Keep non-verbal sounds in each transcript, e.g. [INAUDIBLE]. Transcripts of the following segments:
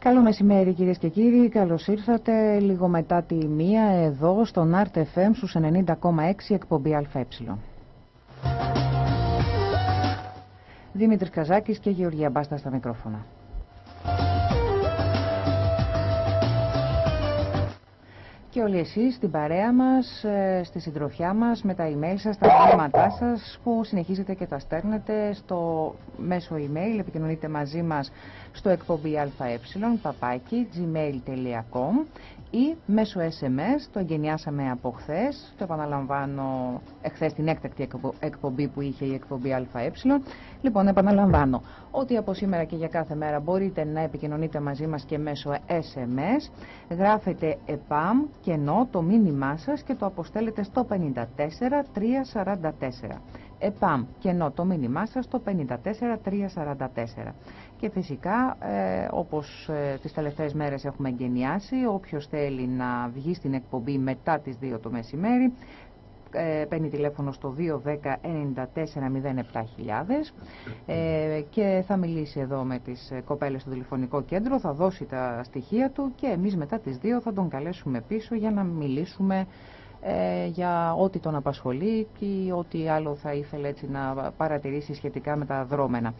Καλό μεσημέρι κυρίες και κύριοι, καλώς ήρθατε λίγο μετά τη μία εδώ στον Art FM στους 90,6 εκπομπή ΑΕ. Δήμητρης Καζάκης και Γεωργία Μπάστα στα μικρόφωνα. Και όλοι εσείς στην παρέα μας, ε, στη συντροφιά μας, με τα email σας, τα μηνύματά σας που συνεχίζετε και τα στέλνετε στο μέσο email, επικοινωνείτε μαζί μας στο εκπομπή αε, παπάκι, gmail.com ή μέσω SMS, το εγγενιάσαμε από χθες, το επαναλαμβάνω εχθές την έκτακτη εκπομπή που είχε η εκπομπή ΑΕ. Λοιπόν, επαναλαμβάνω ότι από σήμερα και για κάθε μέρα μπορείτε να επικοινωνείτε μαζί μας και μέσω SMS, γράφετε ΕΠΑΜ και ενώ το μήνυμά σας και το αποστέλλετε στο 54344. ΕΠΑΜ και ενώ το μήνυμά σας στο 54344. Και φυσικά, ε, όπως ε, τις τελευταίες μέρες έχουμε εγκαινιάσει, όποιος θέλει να βγει στην εκπομπή μετά τις 2 το μεσημέρι, ε, παίρνει τηλέφωνο στο 210 ε, και θα μιλήσει εδώ με τις κοπέλες στο τηλεφωνικό κέντρο, θα δώσει τα στοιχεία του και εμείς μετά τις 2 θα τον καλέσουμε πίσω για να μιλήσουμε ε, για ό,τι τον απασχολεί και ό,τι άλλο θα ήθελε έτσι να παρατηρήσει σχετικά με τα δρόμενα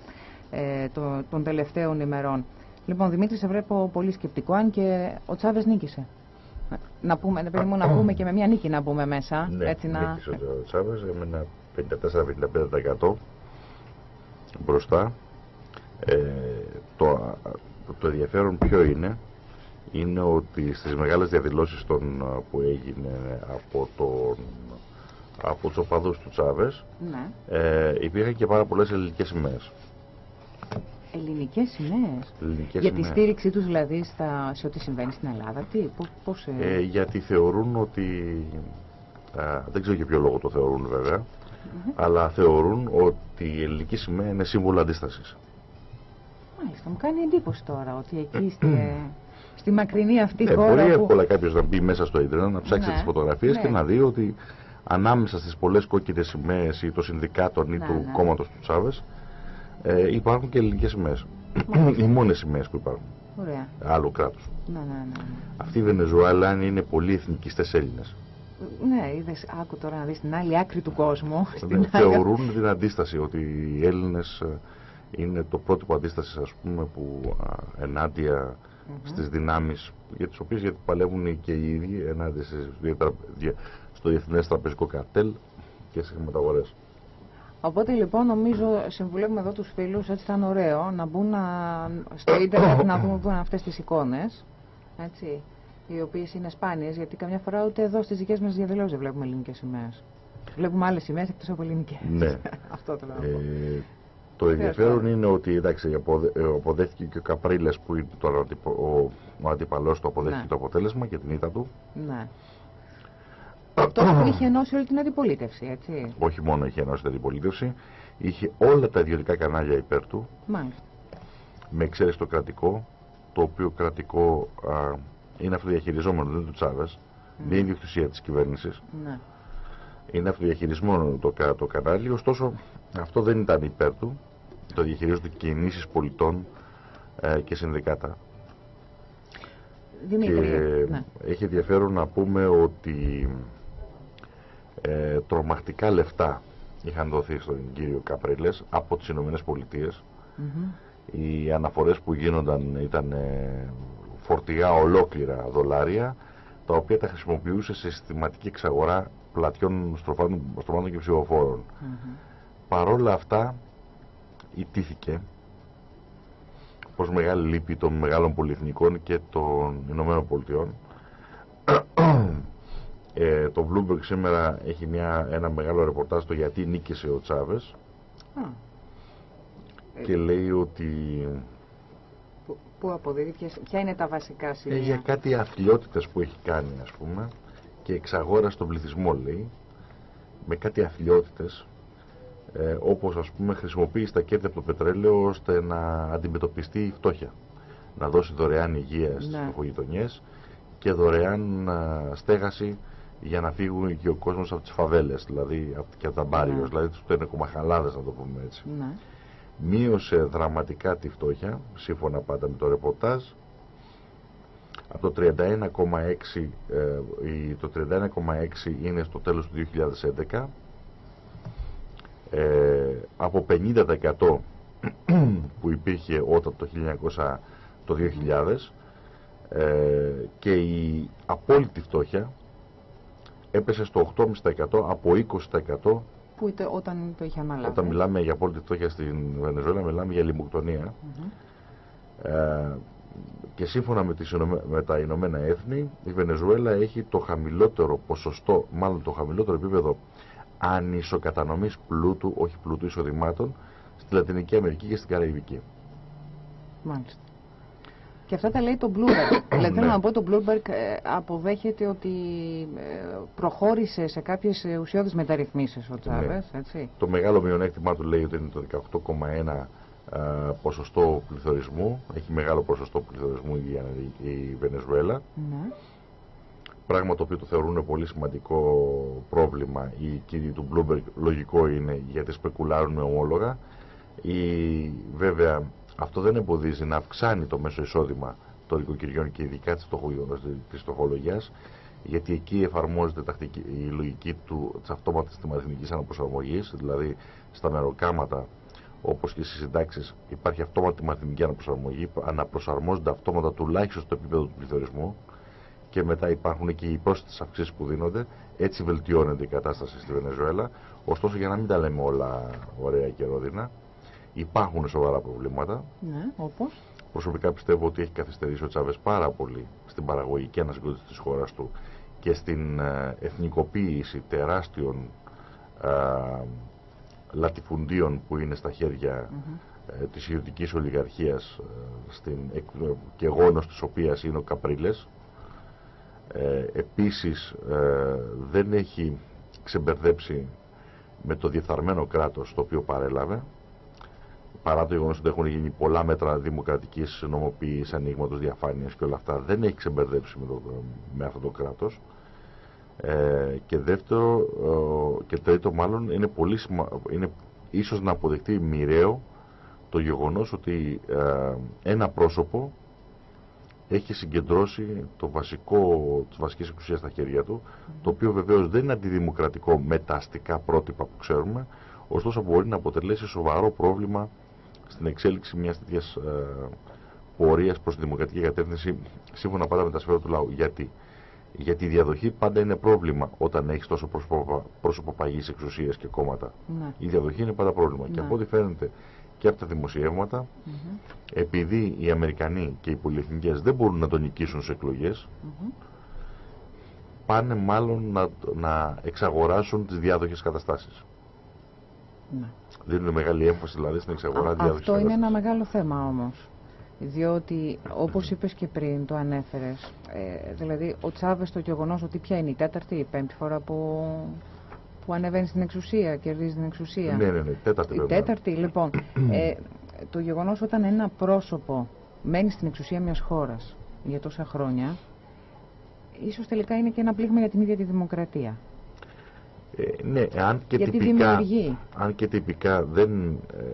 ε, το, των τελευταίων ημερών. Λοιπόν, Δημήτρη, σε βλέπω πολύ σκεπτικό, αν και ο Τσάβες νίκησε. Να πούμε, να, μου, να πούμε και με μια νίκη να μπούμε μέσα. Ναι, έτσι να... νίκησε ο Τσάβες με ένα 54-55% μπροστά. Ε, το, το ενδιαφέρον ποιο είναι, είναι ότι στις μεγάλες διαδηλώσεις των, που έγινε από τον από τους οπαδούς του Τσάβες ναι. ε, υπήρχαν και πάρα πολλές ελληνικές σημαίες. Ελληνικές σημαίες. Για τη στήριξή τους δηλαδή στα, σε ό,τι συμβαίνει στην Ελλάδα. Τι, πώς, ε... Ε, γιατί θεωρούν ότι... Α, δεν ξέρω για ποιο λόγο το θεωρούν βέβαια. Αλλά θεωρούν ότι η ελληνική σημαία είναι σύμβολο αντίστασης. Μάλιστα, μου κάνει εντύπωση τώρα ότι εκεί στη, στη μακρινή αυτή ε, χώρα. Μπορεί εύκολα κάποιος να μπει μέσα στο Ιντερνετ, να ψάξει ναι, τις φωτογραφίες ναι. και να δει ότι ανάμεσα στις πολλές κόκκινες σημαίες ή το συνδικάτων ή ναι, του ναι. κόμματος του Τσάβες ε, υπάρχουν και ελληνικές σημαίες. Οι μόνες σημαίες που υπάρχουν. Ωραία. Άλλου κράτου. Ναι, ναι, ναι, Αυτή η Βενεζουέλα είναι πολύ εθνικιστέ Έλληνες. Ναι, είδες, άκου τώρα να δεις την άλλη άκρη του κόσμου. Ναι, θεωρούν την αντίσταση ότι οι Έλληνες ε, είναι το πρότυπο αντίστασης ας πούμε που ενάντια mm -hmm. στις δυνάμεις για τις οποίες γιατί παλεύουν και οι ίδιοι ενάντια στο διεθνές τραπεζικό καρτέλ και σε χρηματαγορές. Οπότε λοιπόν νομίζω συμβουλεύουμε εδώ τους φίλους, έτσι θα είναι ωραίο, να μπουν να, στο ίντερνετ να δούμε πού είναι αυτές τις εικόνες, έτσι, οι οποίες είναι σπάνιες, γιατί καμιά φορά ούτε εδώ στις δικές μας διαδηλώσεις δεν βλέπουμε ελληνικές σημαίες. Βλέπουμε άλλες σημαίες εκτός από ελληνικές. Ναι. [LAUGHS] Αυτό το λέω. Ε, το ενδιαφέρον είναι ότι εντάξει, ε, αποδέχτηκε και ο Καπρίλες που είναι τώρα ο, ο, ο αντιπαλός του αποδέχτηκε ναι. το αποτέλεσμα και την ήττα του. Ναι. Αυτό που είχε ενώσει όλη την αντιπολίτευση, έτσι. Όχι μόνο είχε ενώσει την αντιπολίτευση, είχε όλα τα ιδιωτικά κανάλια υπέρ του. Μάλιστα. Με εξαίρεση το κρατικό, το οποίο κρατικό α, είναι αυτοδιαχειριζόμενο, δεν είναι του Τσάβες. Mm. Δεν είναι ιδιοκτησία της κυβέρνησης. Ναι. Είναι αυτοδιαχειρισμένο το, το κανάλι, ωστόσο αυτό δεν ήταν υπέρ του. Το διαχειρίζονται κινήσεις πολιτών ε, και συνδικάτα. Δημήτρη, και ναι. έχει ενδιαφέρον να πούμε ότι ε, τρομακτικά λεφτά είχαν δοθεί στον κύριο Καπρίλες από τις Ηνωμένες Πολιτείες. Οι αναφορές που γίνονταν ήταν ε, φορτηγά ολόκληρα δολάρια τα οποία τα χρησιμοποιούσε σε συστηματική εξαγορά πλατιών στροφάτων και ψηφοφόρων. Mm Παρόλα αυτά ιτήθηκε πως μεγάλη λύπη των μεγάλων πολυεθνικών και των Ηνωμένων Πολιτειών ε, το Bloomberg σήμερα έχει μια, ένα μεγάλο ρεπορτάζ το γιατί νίκησε ο Τσάβες. Και λέει ότι που, που αποδίδει, ποια είναι τα βασικά σημεία. για κάτι αθλειότητες που έχει κάνει ας πούμε και εξαγόρα στον πληθυσμό λέει με κάτι αθλειότητες ε, όπως ας πούμε χρησιμοποιεί τα κέρδη από το πετρέλαιο ώστε να αντιμετωπιστεί η φτώχεια. Να δώσει δωρεάν υγεία στις ναι. και δωρεάν στέγαση για να φύγουν και ο κόσμος από τις φαβέλες δηλαδή και από τα μπάριος ναι. δηλαδή τους τενεκομαχαλάδες να το πούμε έτσι ναι. μείωσε δραματικά τη φτώχεια σύμφωνα πάντα με το ρεπορτάζ Από το 31,6 ε, το 31,6 είναι στο τέλος του 2011 ε, από 50% που υπήρχε όταν το, 1900, το 2000 ε, και η απόλυτη φτώχεια έπεσε στο 8,5% από 20% που είτε, όταν το είχε αναλάβει; Όταν μιλάμε για απόλυτη φτώχεια στην Βενεζουέλα μιλάμε για λιμοκτονία ε, και σύμφωνα με, τις, με τα Ηνωμένα Έθνη η Βενεζουέλα έχει το χαμηλότερο ποσοστό, μάλλον το χαμηλότερο επίπεδο ανισοκατανομής πλούτου, όχι πλούτου εισοδημάτων στη Λατινική Αμερική και στην Καραϊβική. Μάλιστα. Και αυτά τα λέει το Bloomberg. [COUGHS] δηλαδή θέλω ναι. να πω το Bloomberg ε, αποδέχεται ότι ε, προχώρησε σε κάποιες ουσιώδεις μεταρρυθμίσεις ο Τσάβες, ναι. Το μεγάλο μειονέκτημά του λέει ότι είναι το 18,1 ποσοστό πληθωρισμού. Έχει μεγάλο ποσοστό πληθωρισμού η, η Βενεζουέλα. Ναι. Πράγμα το οποίο το θεωρούν πολύ σημαντικό πρόβλημα. Οι κύριοι του Bloomberg λογικό είναι γιατί σπεκουλάρουν με ομόλογα. Η, βέβαια αυτό δεν εμποδίζει να αυξάνει το μέσο εισόδημα των οικοκυριών και ειδικά της φτωχολογίας γιατί εκεί εφαρμόζεται τακτική, η λογική του, της αυτόματης τιμαριθμικής αναπροσαρμογής δηλαδή στα μεροκάματα όπως και στις συντάξεις υπάρχει αυτόματη μαθηματική αναπροσαρμογή αναπροσαρμόζονται αυτόματα τουλάχιστον στο επίπεδο του πληθωρισμού και μετά υπάρχουν και οι πρόσθετες αυξήσεις που δίνονται. Έτσι βελτιώνεται η κατάσταση στη Βενεζουέλα. Ωστόσο για να μην τα λέμε όλα ωραία και ρόδινα υπάρχουν σοβαρά προβλήματα. Ναι, όπως; Προσωπικά πιστεύω ότι έχει καθυστερήσει ο Τσάβες πάρα πολύ στην παραγωγική ανασυγκρότηση της χώρας του και στην ε, εθνικοποίηση τεράστιων ε, λατιφουντίων που είναι στα χέρια mm της ιδιωτικής ολιγαρχίας ε, στην, και γόνος της οποίας είναι ο Καπρίλες. Ε, επίσης δεν έχει ξεμπερδέψει με το διεφθαρμένο κράτος το οποίο παρέλαβε παρά το γεγονός ότι έχουν γίνει πολλά μέτρα δημοκρατικής νομοποίησης, ανοίγματος διαφάνειας και όλα αυτά, δεν έχει ξεμπερδέψει με, το, με αυτό το κράτος. Ε, και δεύτερο ε, και τρίτο μάλλον είναι πολύ σημα... είναι ίσως να αποδεχτεί μοιραίο το γεγονός ότι ε, ένα πρόσωπο έχει συγκεντρώσει το βασικό, τις βασικές εξουσίες στα χέρια του, το οποίο βεβαίως δεν είναι αντιδημοκρατικό με τα αστικά πρότυπα που ξέρουμε, ωστόσο μπορεί να αποτελέσει σοβαρό πρόβλημα στην εξέλιξη μιας τέτοιας ε, πορείας προς τη δημοκρατική κατεύθυνση σύμφωνα πάντα με τα σφαίρα του λαού. Γιατί; Γιατί η διαδοχή πάντα είναι πρόβλημα όταν έχεις τόσο πρόσωπο παγή εξουσία και κόμματα. Ναι. Η διαδοχή είναι πάντα πρόβλημα. Και ναι. από ό,τι φαίνεται και από τα δημοσιεύματα, επειδή οι Αμερικανοί και οι πολυεθνικές δεν μπορούν να τον νικήσουν σε εκλογές, πάνε μάλλον να, να εξαγοράσουν τις διάδοχες καταστάσεις. Ναι. Δίνουν μεγάλη έμφαση δηλαδή στην εξαγορά διάδοση. Αυτό είναι ένα μεγάλο θέμα όμως. Διότι όπως είπες και πριν, το ανέφερες, ε, δηλαδή ο Τσάβες το γεγονός ότι πια είναι η τέταρτη ή η πέμπτη φορά που, που ανεβαίνει στην εξουσία, κερδίζει την εξουσία. Ναι, ναι, ναι, τέταρτη Η τέταρτη, λοιπόν, [CLEARS THROAT] ε, το γεγονός όταν ένα πρόσωπο μένει στην εξουσία μιας χώρας για τόσα χρόνια, ίσως τελικά είναι και ένα πλήγμα για την ίδια τη δημοκρατία. Ε, ναι, αν και, τυπικά, αν και τυπικά δεν, ε,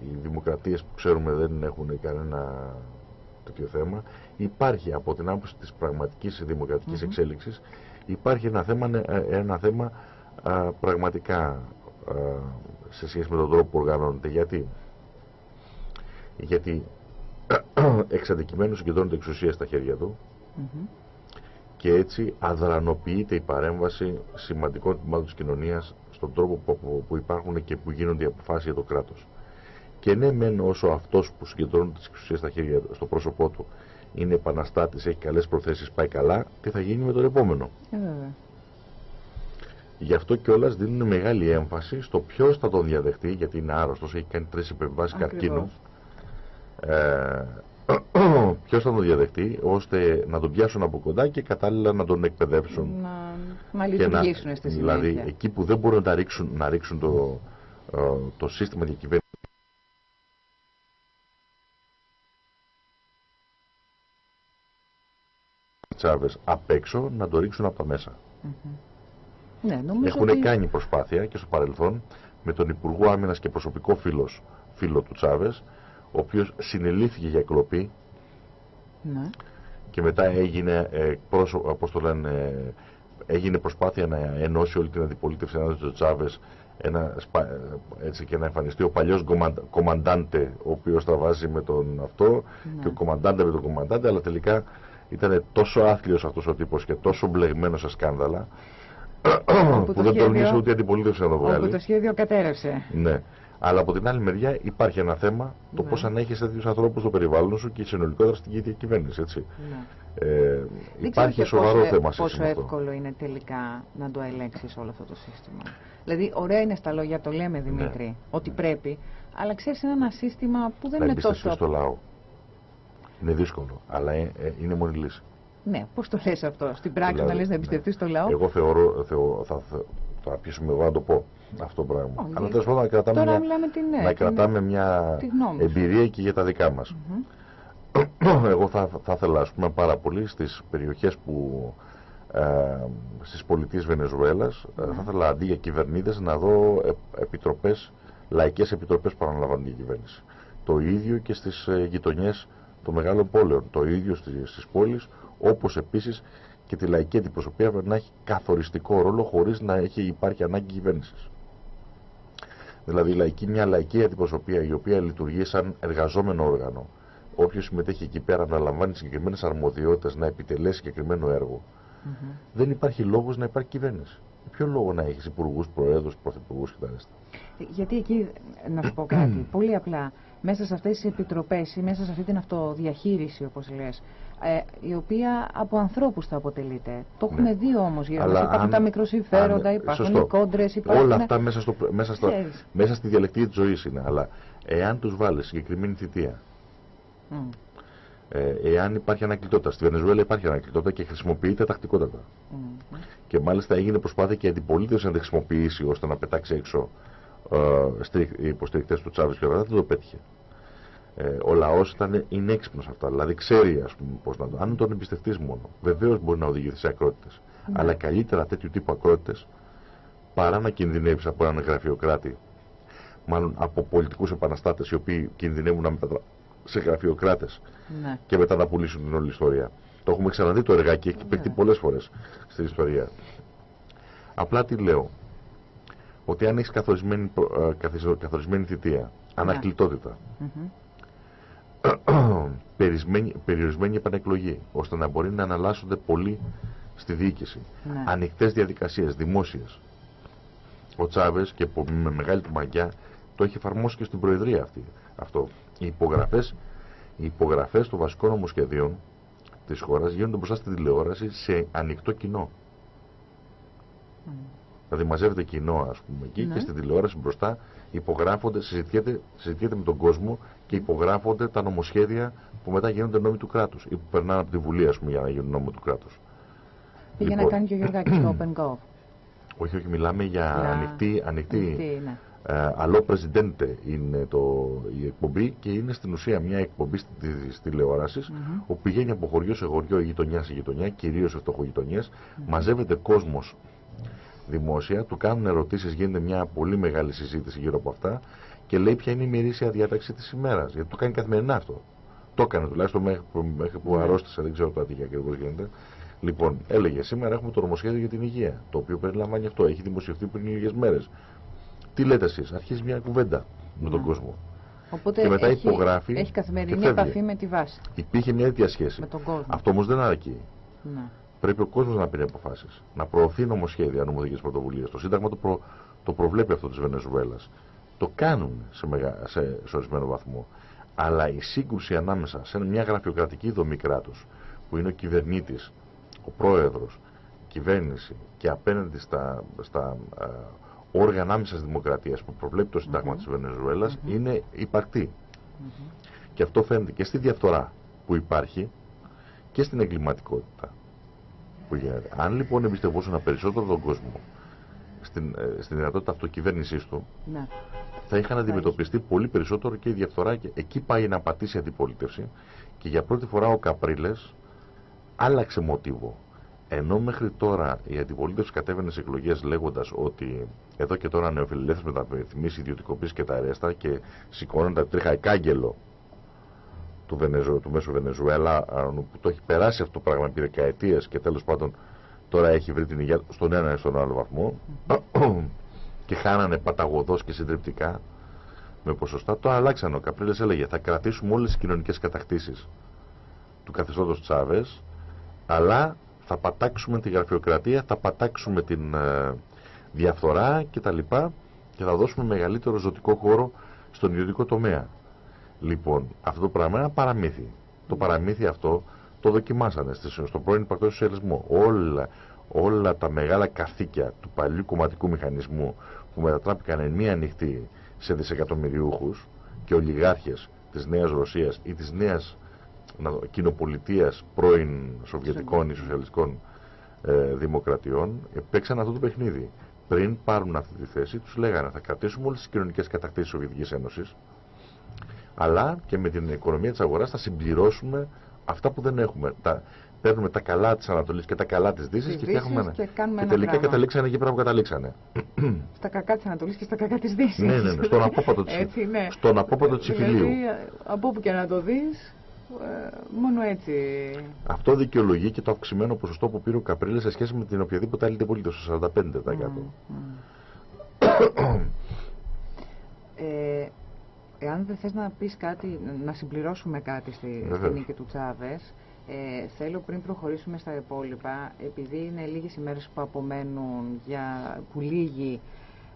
οι δημοκρατίες που ξέρουμε δεν έχουν κανένα τέτοιο θέμα, υπάρχει από την άποψη της πραγματικής δημοκρατικής mm εξέλιξης, υπάρχει ένα θέμα, ε, ένα θέμα πραγματικά σε σχέση με τον τρόπο που οργανώνεται. Γιατί, Γιατί [CLEARS THROAT] εξαντικειμένου συγκεντρώνεται εξουσία στα χέρια του, και έτσι αδρανοποιείται η παρέμβαση σημαντικών τμήματων της κοινωνίας στον τρόπο που, που υπάρχουν και που γίνονται οι αποφάσεις για το κράτος. Και ναι μεν όσο αυτός που συγκεντρώνει τις εξουσίες στα χέρια, στο πρόσωπό του είναι επαναστάτης, έχει καλές προθέσεις, πάει καλά, τι θα γίνει με τον επόμενο; Ε, Γι' αυτό κιόλας δίνουν μεγάλη έμφαση στο ποιος θα τον διαδεχτεί, γιατί είναι άρρωστος, έχει κάνει τρεις επεμβάσει καρκίνου. Ε, [CLEARS THROAT] ποιος θα τον διαδεχτεί ώστε να τον πιάσουν από κοντά και κατάλληλα να τον εκπαιδεύσουν. Να, να λειτουργήσουν στη συνέχεια. Δηλαδή εκεί που δεν μπορούν να ρίξουν, να ρίξουν το, ε, το σύστημα διακυβέρνησης Τσάβες απ' έξω να το ρίξουν από τα μέσα. ναι, Έχουν ότι... κάνει προσπάθεια και στο παρελθόν με τον Υπουργό Άμυνας και προσωπικό φίλος, φίλο του Τσάβες ο οποίος συνελήφθηκε για κλοπή ναι. και μετά έγινε, ε, πρόσωπο, το λένε, έγινε προσπάθεια να ενώσει όλη την αντιπολίτευση ενάντια του Τσάβες ένα, έτσι και να εμφανιστεί ο παλιός κομμαντάντε ο οποίος τα βάζει με τον αυτό ναι. και ο κομμαντάντε με τον κομμαντάντε αλλά τελικά ήταν τόσο άθλιος αυτός ο τύπος και τόσο μπλεγμένος σε σκάνδαλα που δεν τολμήσε ούτε η αντιπολίτευση να το βγάλει. Όπου το σχέδιο κατέρευσε. Ναι. Αλλά από την άλλη μεριά υπάρχει ένα θέμα το ναι. πώς ανέχεις τέτοιους ανθρώπους στο περιβάλλον σου και συνολικότερα στην ίδια κυβέρνηση. Έτσι. Ναι. Ε, υπάρχει σοβαρό πόσο, θέμα Πόσο εύκολο είναι τελικά να το ελέγξεις όλο αυτό το σύστημα. Δηλαδή, ωραία είναι στα λόγια, το λέμε Δημήτρη, ναι. ότι πρέπει, αλλά ξέρεις, είναι ένα σύστημα που δεν να είναι τόσο. στο λαό. Είναι δύσκολο, αλλά ε, ε, είναι μόνη λύση. Ναι, πώς το λες αυτό, στην πράξη δηλαδή, να λες να εμπιστευτείς ναι. το λαό; Εγώ θεωρώ, θεωρώ θα, θα, θα πείσουμε εγώ να το πω αυτό το πράγμα. Oh, Αλλά τέλος πάντων να κρατάμε μια, την, ναι, να κρατάμε μια εμπειρία και για τα δικά μας. εγώ θα, θα ήθελα ας πούμε, πάρα πολύ στις περιοχές που ε, στις πολιτείες Βενεζουέλας ε, θα ήθελα αντί για κυβερνήτες να δω επιτροπές, λαϊκές επιτροπές που αναλαμβάνουν την κυβέρνηση. Το ίδιο και στις ε, γειτονιές των μεγάλων πόλεων, το ίδιο στις πόλεις, όπως επίσης και τη λαϊκή αντιπροσωπεία να έχει καθοριστικό ρόλο χωρίς να έχει υπάρχει ανάγκη κυβέρνησης. Δηλαδή λαϊκή, μια λαϊκή αντιπροσωπεία η οποία λειτουργεί σαν εργαζόμενο όργανο. Όποιος συμμετέχει εκεί πέρα να λαμβάνει συγκεκριμένες αρμοδιότητες, να επιτελέσει συγκεκριμένο έργο. Mm -hmm. Δεν υπάρχει λόγος να υπάρχει κυβέρνηση. Ποιο λόγο να έχεις υπουργούς, προέδρους, πρωθυπουργούς κτλ. Γιατί εκεί, να σου πω κάτι, [CLEARS THROAT] πολύ απλά, μέσα σε αυτές τις επιτροπές ή μέσα σε αυτή την αυτοδιαχείριση, όπως λες, ε, η οποία από ανθρώπους θα αποτελείται. Το έχουμε ναι. δει όμως γύρω μας. Υπάρχουν τα μικροσυμφέροντα, υπάρχουν οι κόντρες, υπάρχουν. Όλα αυτά μέσα, στο, μέσα, στο, μέσα στη διαλεκτική της ζωής είναι. Αλλά εάν τους βάλεις συγκεκριμένη θητεία, mm. ε, εάν υπάρχει ανακλητότητα, στη Βενεζουέλα υπάρχει ανακλητότητα και χρησιμοποιείται τακτικότατα. Mm. Και μάλιστα έγινε προσπάθεια και η αντιπολίτευση να τη χρησιμοποιήσει ώστε να πετάξει έξω ε, οι υποστηρικτές του Τσάβης και όλα δεν το πέτυχε ε, ο λαός είναι έξυπνος αυτά. Δηλαδή ξέρει ας πούμε, πώς να το. Αν τον εμπιστευτείς μόνο, βεβαίως μπορεί να οδηγηθεί σε ακρότητες. Ναι. Αλλά καλύτερα τέτοιου τύπου ακρότητες παρά να κινδυνεύεις από έναν γραφειοκράτη, μάλλον από πολιτικούς επαναστάτες οι οποίοι κινδυνεύουν να μετατραπούν σε γραφειοκράτες ναι. και μετά να πουλήσουν την όλη ιστορία. Το έχουμε ξαναδεί το εργάκι, έχει παιχτεί ναι. πολλές φορές στην ιστορία. Απλά τι λέω, ότι αν έχεις καθορισμένη, ε, καθορισμένη θητεία, ναι. ανακλητότητα, περιορισμένη, περιορισμένη επανεκλογή, ώστε να μπορεί να αναλάσσονται πολύ στη διοίκηση. Ναι. Ανοιχτές διαδικασίες, δημόσιες. Ο Τσάβες και με μεγάλη του μαγιά το έχει εφαρμόσει και στην Προεδρία αυτή. Αυτό. Οι υπογραφές οι υπογραφές των βασικών νομοσχεδίων της χώρας γίνονται μπροστά στην τηλεόραση σε ανοιχτό κοινό. Mm. Δηλαδή μαζεύεται κοινό, ας πούμε, εκεί ναι. και στην τηλεόραση μπροστά υπογράφονται, συζητιέται, συζητιέται με τον κόσμο και υπογράφονται τα νομοσχέδια που μετά γίνονται νόμοι του κράτους ή που περνάνε από τη Βουλή, ας πούμε, για να γίνουν νόμοι του κράτους. Πήγε λοιπόν, να κάνει και ο Γιώργο το Open Go. [CLEARS THROAT] Όχι, όχι, μιλάμε για ανοιχτή. ανοιχτή, ανοιχτή ναι. ε, Αλλό Πρεζιντέντε είναι το, η εκπομπή και είναι στην ουσία μια εκπομπή της τηλεόρασης mm -hmm. όπου πηγαίνει από χωριό σε χωριό, γειτονιά σε γειτονιά, κυρίως σε φτωχογειτονιές, mm -hmm. μαζεύεται κόσμος δημόσια, του κάνουν ερωτήσεις, γίνεται μια πολύ μεγάλη συζήτηση γύρω από αυτά και λέει ποια είναι η μυρίσια διάταξη της ημέρας. Γιατί το κάνει καθημερινά αυτό. Το έκανε τουλάχιστον μέχρι που, μέχρι που ναι. αρρώστησε, δεν ξέρω τώρα τι ακριβώς γίνεται. Λοιπόν, έλεγε σήμερα έχουμε το νομοσχέδιο για την υγεία, το οποίο περιλαμβάνει αυτό. Έχει δημοσιευτεί πριν λίγες μέρες. Τι λέτε εσείς, αρχίζει μια κουβέντα με τον ναι. κόσμο. Οπότε και μετά έχει, υπογράφει. Έχει καθημερινή επαφή με τη βάση. Υπήρχε μια τέτοια σχέση. Με τον κόσμο. Αυτό όμως δεν αρκεί. Ναι. Πρέπει ο κόσμος να πήρε αποφάσεις. Να προωθεί νομοσχέδια, νομοθετικές πρωτοβουλίες. Το Σύνταγμα το, προ, το προβλέπει αυτό της Βενεζουέλας. Το κάνουν σε, μεγα, σε, σε ορισμένο βαθμό. Αλλά η σύγκρουση ανάμεσα σε μια γραφειοκρατική δομή κράτους, που είναι ο κυβερνήτης, ο πρόεδρος, κυβέρνηση και απέναντι στα, στα ε, όργανα άμεσα δημοκρατίας που προβλέπει το Σύνταγμα mm -hmm. της Βενεζουέλας, mm -hmm. είναι υπαρκτή. Mm Και αυτό φαίνεται και στη διαφθορά που υπάρχει και στην εγκληματικότητα που γίνεται. Αν λοιπόν εμπιστευόσουν περισσότερο τον κόσμο στην, ε, στην δυνατότητα αυτοκυβέρνησής του, ναι. Θα είχαν αντιμετωπιστεί πολύ περισσότερο και η διαφθορά. Και εκεί πάει να πατήσει η αντιπολίτευση και για πρώτη φορά ο Καπρίλες άλλαξε μοτίβο. Ενώ μέχρι τώρα η αντιπολίτευση κατέβαινε σε εκλογές λέγοντας ότι εδώ και τώρα νεοφιλελεύθερε μεταρρυθμίσει, ιδιωτικοποίησης και τα αρέστα και σηκώνονταν τρίχα εκάγγελο του, Βενεζου, του Μέσου Βενεζουέλα που το έχει περάσει αυτό το πράγμα επί δεκαετίες και τέλος πάντων τώρα έχει βρει την υγεία στον ένα ή στον άλλο βαθμό και χάνανε παταγωδός και συντριπτικά με ποσοστά. Το αλλάξαν. Ο Καπρίλες έλεγε θα κρατήσουμε όλες τις κοινωνικές κατακτήσεις του καθεστώτος Τσάβες αλλά θα πατάξουμε τη γραφειοκρατία, θα πατάξουμε την ε, διαφθορά κτλ. Και θα δώσουμε μεγαλύτερο ζωτικό χώρο στον ιδιωτικό τομέα. Λοιπόν, αυτό το πράγμα είναι ένα παραμύθι. Το παραμύθι αυτό το δοκιμάσανε στον πρώην υπαρκτό σοσιαλισμό. Όλα, όλα τα μεγάλα καθήκια του παλιού κομματικού μηχανισμού που μετατράπηκαν εν μία νυχτή σε δισεκατομμυριούχους και ολιγάρχες της Νέας Ρωσίας ή της Νέας κοινοπολιτείας πρώην Σοβιετικών ή Σοσιαλιστικών ε, Δημοκρατιών παίξαν αυτό το παιχνίδι. Πριν πάρουν αυτή τη θέση, τους λέγανε θα κρατήσουμε όλες τις κοινωνικές κατακτήσεις της Σοβιετικής Ένωσης αλλά και με την οικονομία της αγοράς θα συμπληρώσουμε αυτά που δεν έχουμε. Τα, παίρνουμε τα καλά της Ανατολής και τα καλά της Δύσης και φτιάχνουμε και, κάνουμε και τελικά πράγμα. καταλήξανε εκεί πράγμα που καταλήξανε. [CLEARS THROAT] Στα κακά της Ανατολής και στα κακά της Δύσης. ναι, ναι, ναι, στον απόπατο της, Έτσι, ναι. στον απόπατο της δηλαδή, από όπου και να το δεις, ε, μόνο έτσι. Αυτό δικαιολογεί και το αυξημένο ποσοστό που πήρε ο Καπρίλης σε σχέση με την οποιαδήποτε άλλη πολίτη, στο 45%. Mm, ε, εάν δεν θες να πεις κάτι, να συμπληρώσουμε κάτι στη, στη νίκη του Τσάβες, ε, θέλω πριν προχωρήσουμε στα υπόλοιπα, επειδή είναι λίγες ημέρες που απομένουν για που λύγει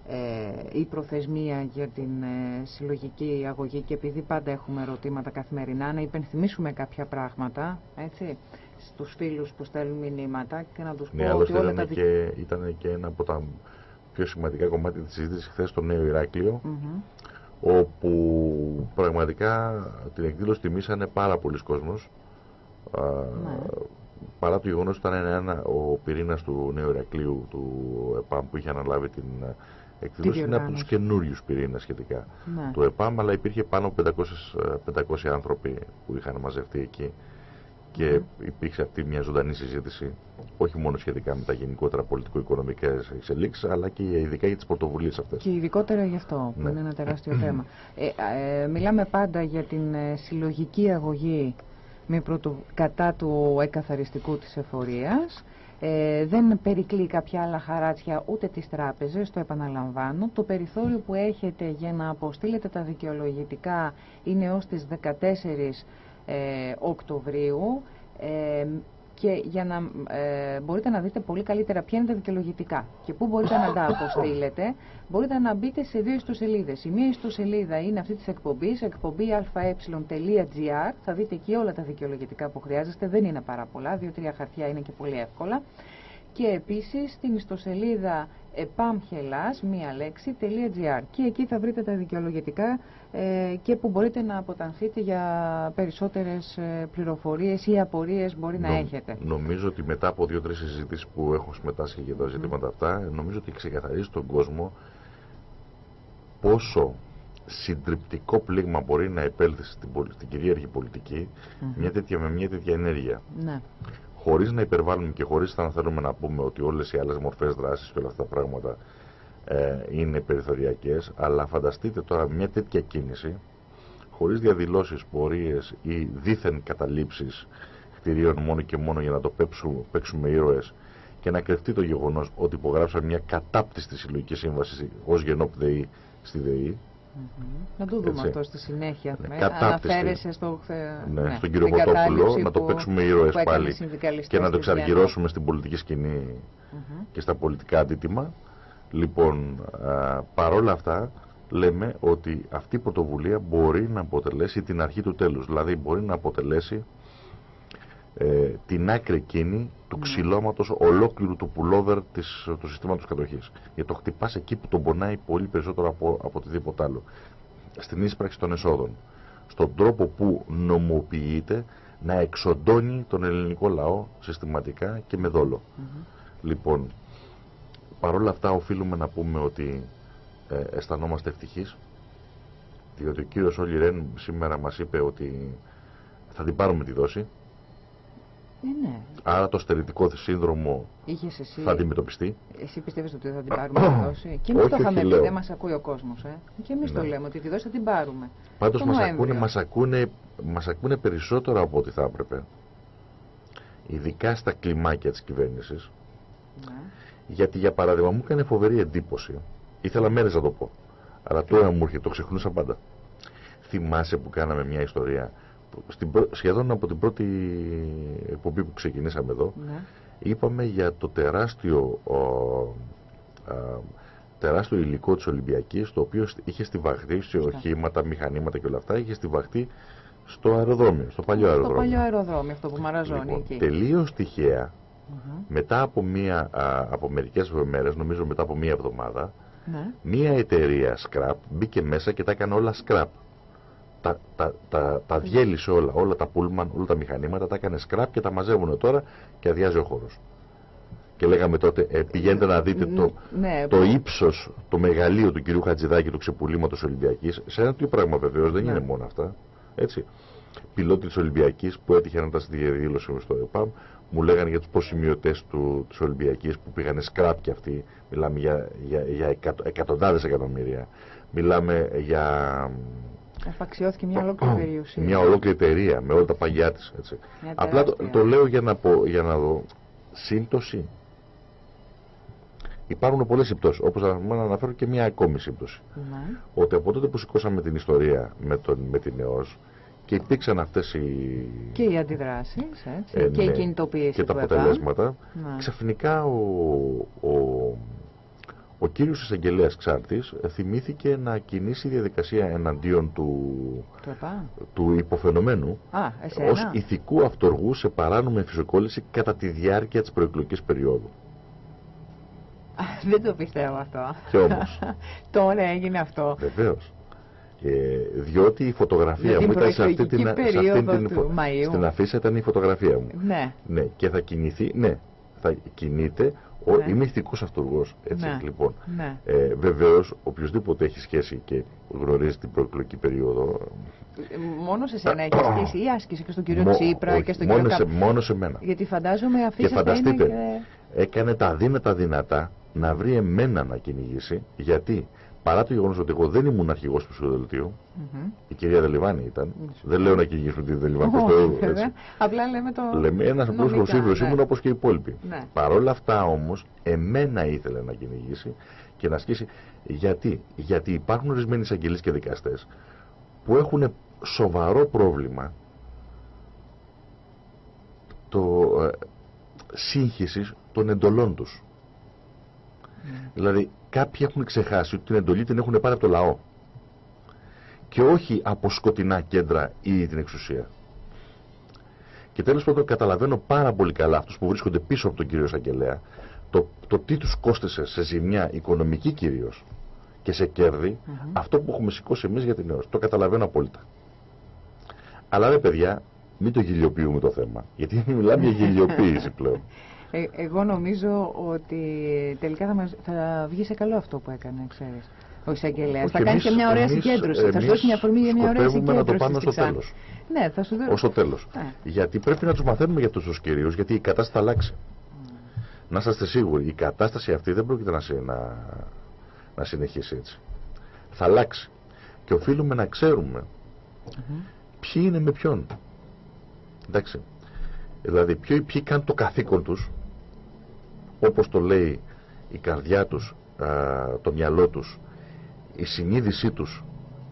ε, η προθεσμία για την ε, συλλογική αγωγή και επειδή πάντα έχουμε ερωτήματα καθημερινά, να υπενθυμίσουμε κάποια πράγματα, έτσι, στους φίλους που στέλνουν μηνύματα και να τους ναι, πω ότι όλα τα... Και, ήταν και ένα από τα πιο σημαντικά κομμάτια της συζήτησης χθες στο Νέο Ηράκλειο, όπου πραγματικά την εκδήλωση τιμήσανε πάρα πολλοί κόσμος ναι. Παρά το γεγονός ότι ήταν ένα, ο πυρήνας του Νέου Ηρακλείου του ΕΠΑΜ που είχε αναλάβει την εκδήλωση είναι από τους καινούριους πυρήνες σχετικά ναι. του ΕΠΑΜ αλλά υπήρχε πάνω από 500, 500 άνθρωποι που είχαν μαζευτεί εκεί και υπήρξε αυτή μια ζωντανή συζήτηση όχι μόνο σχετικά με τα γενικότερα πολιτικο-οικονομικά εξελίξεις, αλλά και ειδικά για τις πρωτοβουλίες αυτές. Και ειδικότερα γι' αυτό, που ναι. είναι ένα τεράστιο θέμα. Ε, ε, μιλάμε πάντα για την ε, συλλογική αγωγή με πρωτο... κατά του εκαθαριστικού της εφορίας. Ε, δεν περικλεί κάποια άλλα χαράτσια ούτε τις τράπεζες, το επαναλαμβάνω. Το περιθώριο που έχετε για να αποστείλετε τα δικαιολογητικά είναι ως τις 14 ε, Οκτωβρίου ε, και για να ε, μπορείτε να δείτε πολύ καλύτερα ποια είναι τα δικαιολογητικά και πού μπορείτε να τα αποστείλετε, μπορείτε να μπείτε σε δύο ιστοσελίδες. Η μία ιστοσελίδα είναι αυτή της εκπομπής, εκπομπή αε.gr, θα δείτε εκεί όλα τα δικαιολογητικά που χρειάζεστε, δεν είναι πάρα πολλά, δύο-τρία χαρτιά είναι και πολύ εύκολα. Και επίσης στην ιστοσελίδα επάμχελας, μία λέξη, .gr και εκεί θα βρείτε τα δικαιολογητικά ε, και που μπορείτε να αποτανθείτε για περισσότερες ε, πληροφορίες ή απορίες μπορεί να έχετε. Νομίζω ότι μετά από δύο-τρεις συζητήσεις που έχω συμμετάσχει για τα ζητήματα αυτά, νομίζω ότι ξεκαθαρίζει τον κόσμο πόσο συντριπτικό πλήγμα μπορεί να επέλθει στην, στην κυρίαρχη πολιτική μια τέτοια, με μια τέτοια ενέργεια. Ναι χωρίς να υπερβάλλουμε και χωρίς να θέλουμε να πούμε ότι όλες οι άλλες μορφές δράσης και όλα αυτά τα πράγματα ε, είναι περιθωριακές, αλλά φανταστείτε τώρα μια τέτοια κίνηση, χωρίς διαδηλώσεις, πορείες ή δίθεν καταλήψεις κτηρίων μόνο και μόνο για να το παίξουμε, παίξουμε ήρωες και να κρυφτεί το γεγονός ότι υπογράψαμε μια κατάπτυστη συλλογική σύμβαση ως γενόπ ΔΕΗ στη ΔΕΗ, να το δούμε αυτό στη συνέχεια. Ναι, Αναφέρεσαι στο, ναι, ναι, στον κύριο Ποτόπουλο, να το παίξουμε ήρωες πάλι και να το εξαργυρώσουμε στην πολιτική σκηνή και στα πολιτικά αντίτιμα. Λοιπόν, παρόλα αυτά, λέμε ότι αυτή η πρωτοβουλία μπορεί να αποτελέσει την αρχή του τέλους. Δηλαδή μπορεί να αποτελέσει ε, την άκρη εκείνη του ναι. ξυλώματος ολόκληρου του πουλόβερ της, του συστήματος κατοχής. Γιατί το χτυπάς εκεί που τον πονάει πολύ περισσότερο από, από οτιδήποτε άλλο. Στην ίσπραξη των εσόδων. Στον τρόπο που νομοποιείται να εξοντώνει τον ελληνικό λαό συστηματικά και με δόλο. Λοιπόν, παρόλα αυτά οφείλουμε να πούμε ότι ε, αισθανόμαστε ευτυχείς διότι ο κύριος Όλη Ρεν σήμερα μας είπε ότι θα την πάρουμε τη δόση Ε, ναι. Άρα το στερητικό σύνδρομο Είχες εσύ... θα αντιμετωπιστεί; Εσύ πιστεύεις ότι θα την πάρουμε τη δόση. Και εμείς Όχι, το είχαμε όχι, πει, λέω. δεν μας ακούει ο κόσμος. Ε. Και εμείς το Ναι. λέμε ότι τη δόση θα την πάρουμε. Πάντως Το μας Νοέμβριο. ακούνε, μας, ακούνε, μας ακούνε περισσότερο από ό,τι θα έπρεπε. Ειδικά στα κλιμάκια της κυβέρνησης. Ναι. Γιατί για παράδειγμα μου έκανε φοβερή εντύπωση. Ήθελα μέρες να το πω. Αλλά τώρα μου έρχεται, το ξεχνούσα πάντα. Θυμάσαι που κάναμε μια ιστορία. Που Στην, πρω- σχεδόν από την πρώτη εκπομπή που ξεκινήσαμε εδώ. Ναι. Είπαμε για το τεράστιο, ο, α, τεράστιο υλικό της Ολυμπιακής το οποίο σ- είχε στιβαχθεί σε οχήματα, μηχανήματα και όλα αυτά είχε στιβαχθεί στο αεροδρόμιο, στο παλιό Το αεροδρόμιο. παλιό αεροδρόμιο, αυτό που μαραζώνει Λοιπόν, εκεί. τελείως τυχαία Μμμ. μετά από, μία, α, από μερικές μέρες, νομίζω μετά από μία εβδομάδα, Ναι. μία εταιρεία scrap μπήκε μέσα και τα έκανε όλα scrap. Τα, τα, τα, τα διέλυσε όλα, όλα τα πούλμαν, όλα τα μηχανήματα, τα έκανε scrap και τα μαζεύουν τώρα και αδειάζει ο χώρος. Και λέγαμε τότε, ε, πηγαίνετε να δείτε το, Ναι, το ύψος, το μεγαλείο του κυρίου Χατζηδάκη του ξεπουλήματος Ολυμπιακής. Σε ένα τέτοιο πράγμα βεβαίως δεν Ναι. είναι μόνο αυτά. Έτσι. Πιλότοι της Ολυμπιακής που έτυχε να ήταν στη διαδήλωση στο ΕΠΑΜ μου λέγανε για τους προσημειωτές του, της Ολυμπιακής που πήγανε σκράπ και αυτοί. Μιλάμε για, για, για εκατο, εκατοντάδες εκατομμύρια. Μιλάμε για Απαξιώθηκε μια ολόκληρη περιουσία. μια ολόκληρη εταιρεία με όλα τα παγιά της. Έτσι. Μια Απλά το, τεράστια. το λέω για να, πω, για να δω σύμπτωση. Υπάρχουν πολλές συμπτώσεις, όπως να να αναφέρω και μια ακόμη σύμπτωση. Ναι. Ότι από τότε που σηκώσαμε την ιστορία με, τον, με την ΕΟΣ και υπήρξαν αυτές οι, Και οι αντιδράσεις, έτσι. ε, και η ναι, κινητοποίηση και τα του ΕΠΑ. αποτελέσματα, Ναι. ξαφνικά ο, ο, ο κύριος εισαγγελέας Ξάρτης ε, θυμήθηκε να κινήσει διαδικασία εναντίον του, Το ΕΠΑ. του υποφαινομένου Α, εσένα. ως ηθικού αυτοργού σε παράνομη φυσικόληση κατά τη διάρκεια της προεκλογικής περίοδου. Α, Δεν το πιστεύω αυτό. Και όμως, [LAUGHS] Τώρα έγινε αυτό. βεβαίως. Ε, διότι η φωτογραφία Με την μου ήταν σε αυτή την, προεκλογική σε αυτή περίοδο την του Μαΐου. στην αφίσα ήταν η φωτογραφία μου. Ναι. Ναι, και θα κινηθεί, ναι, θα κινείται, ο, Ναι. είμαι ηθικός αυτοργός, έτσι, Ναι. λοιπόν. Ναι. Ε, βεβαίως, οποιοδήποτε έχει σχέση και γνωρίζει την προεκλογική περίοδο, Μόνο σε σένα έχει ασκήσει ή άσκησε και στον κύριο μο- Τσίπρα όχι, και στον μόνο, κύριο σε, Καπ... μόνο σε μένα. Γιατί φαντάζομαι Και αφήσει θα είναι φανταστείτε, και... έκανε τα δύνατα δυνατά να βρει εμένα να κυνηγήσει, γιατί παρά το γεγονός ότι εγώ δεν ήμουν αρχηγός του ψηφοδελτίου, Μμμ. η κυρία Δελιβάνη ήταν, Μμμ. δεν λέω να κυνηγήσουν τη Δελιβάνη, Όχι, προς το βέβαια. έτσι. Απλά λέμε το. Λέμε ένας απλός νομικά, υποψήφιος ναι. ήμουν όπως και οι υπόλοιποι. Ναι. Παρ' όλα αυτά όμως, εμένα ήθελε να κυνηγήσει και να ασκήσει. Γιατί, Γιατί υπάρχουν ορισμένοι εισαγγελείς και δικαστές που έχουν σοβαρό πρόβλημα το ε, σύγχυσης των εντολών τους. Δηλαδή, κάποιοι έχουν ξεχάσει ότι την εντολή την έχουν πάρει από το λαό και όχι από σκοτεινά κέντρα ή την εξουσία. Και τέλος πάντων καταλαβαίνω πάρα πολύ καλά αυτούς που βρίσκονται πίσω από τον κύριο Εισαγγελέα το, το τι τους κόστησε σε ζημιά οικονομική κυρίως και σε κέρδη Μμμ. αυτό που έχουμε σηκώσει εμείς για την ΕΟΣ. Το καταλαβαίνω απόλυτα. Αλλά ρε παιδιά, μην το γελιοποιούμε το θέμα. Γιατί μιλάμε για γελιοποίηση πλέον. [LAUGHS] Ε, εγώ νομίζω ότι τελικά θα, μας, θα βγει σε καλό αυτό που έκανε, ξέρεις. Ο εισαγγελέας. Όχι, Θα κάνει εμείς- και μια ωραία εμείς- συγκέντρωση. θα σου εμείς δώσει μια αφορμή για μια ωραία σκοπεύουμε να το συγκέντρωση. πάμε στη στο Ξάνθη. τέλος. Ναι, θα σου δώσει. Ως το τέλος. Ναι. Γιατί πρέπει να τους μαθαίνουμε για αυτούς τους κυρίους, γιατί η κατάσταση θα αλλάξει. Να είστε σίγουροι, η κατάσταση αυτή δεν πρόκειται να, σε- να, να συνεχίσει έτσι. Θα αλλάξει. Και οφείλουμε να ξέρουμε Μμμ. ποιοι είναι με ποιον. Εντάξει. Δηλαδή, ποιοι, ποιοι κάνουν το καθήκον τους, όπως το λέει η καρδιά τους, α, το μυαλό τους, η συνείδησή τους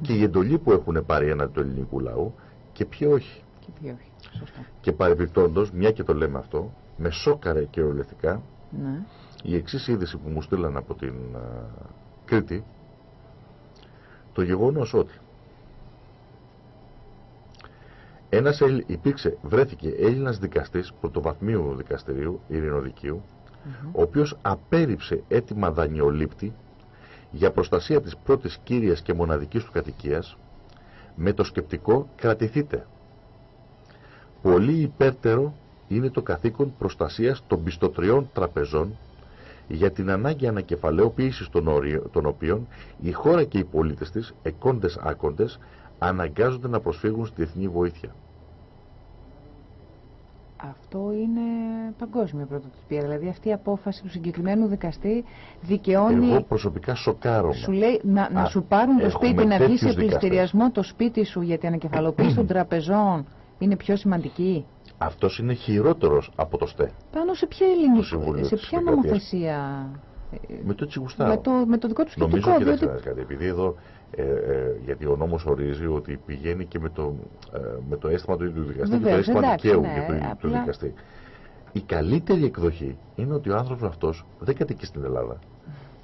και η εντολή που έχουν πάρει έναντι του ελληνικού λαού και ποιοι όχι. Και ποιοι όχι. Σωστά. Και παρεμπιπτόντως, μια και το λέμε αυτό, με σόκαρε και ολεθικά Ναι. η εξής είδηση που μου στείλαν από την α, Κρήτη, το γεγονός ότι ένας Έλλη- υπήρξε, βρέθηκε Έλληνας δικαστής πρωτοβαθμίου δικαστηρίου, ειρηνοδικείου, Μμμ. ο οποίος απέρριψε έτοιμα δανειολήπτη για προστασία της πρώτης κύριας και μοναδικής του κατοικίας με το σκεπτικό κρατηθείτε. Πολύ υπέρτερο είναι το καθήκον προστασίας των πιστοτριών τραπεζών για την ανάγκη ανακεφαλαιοποίησης των, όριο- των οποίων η χώρα και οι πολίτες της, εκόντες άκοντες, αναγκάζονται να προσφύγουν στη διεθνή βοήθεια. Αυτό είναι παγκόσμια πρωτοτυπία. Δηλαδή αυτή η απόφαση του συγκεκριμένου δικαστή δικαιώνει. Εγώ προσωπικά σοκάρομαι. Σου λέει να, να σου πάρουν το σπίτι, να βγει σε πληστηριασμό το σπίτι σου γιατί η ανακεφαλοποίηση των τραπεζών είναι πιο σημαντική. Αυτός είναι χειρότερος από το ΣΤΕ. Πάνω σε ποια ελληνική, σε ποια νομοθεσία. Με το Με το, με το δικό του σκεπτικό. Νομίζω διότι... κάτι. Επειδή εδώ, ε, ε, γιατί ο νόμος ορίζει ότι πηγαίνει και με το, ε, με το αίσθημα του ίδιου δικαστή Βεβαίως, και το αίσθημα δικαίου ναι, του, απλά... του δικαστή. Η καλύτερη εκδοχή είναι ότι ο άνθρωπος αυτός δεν κατοικεί στην Ελλάδα.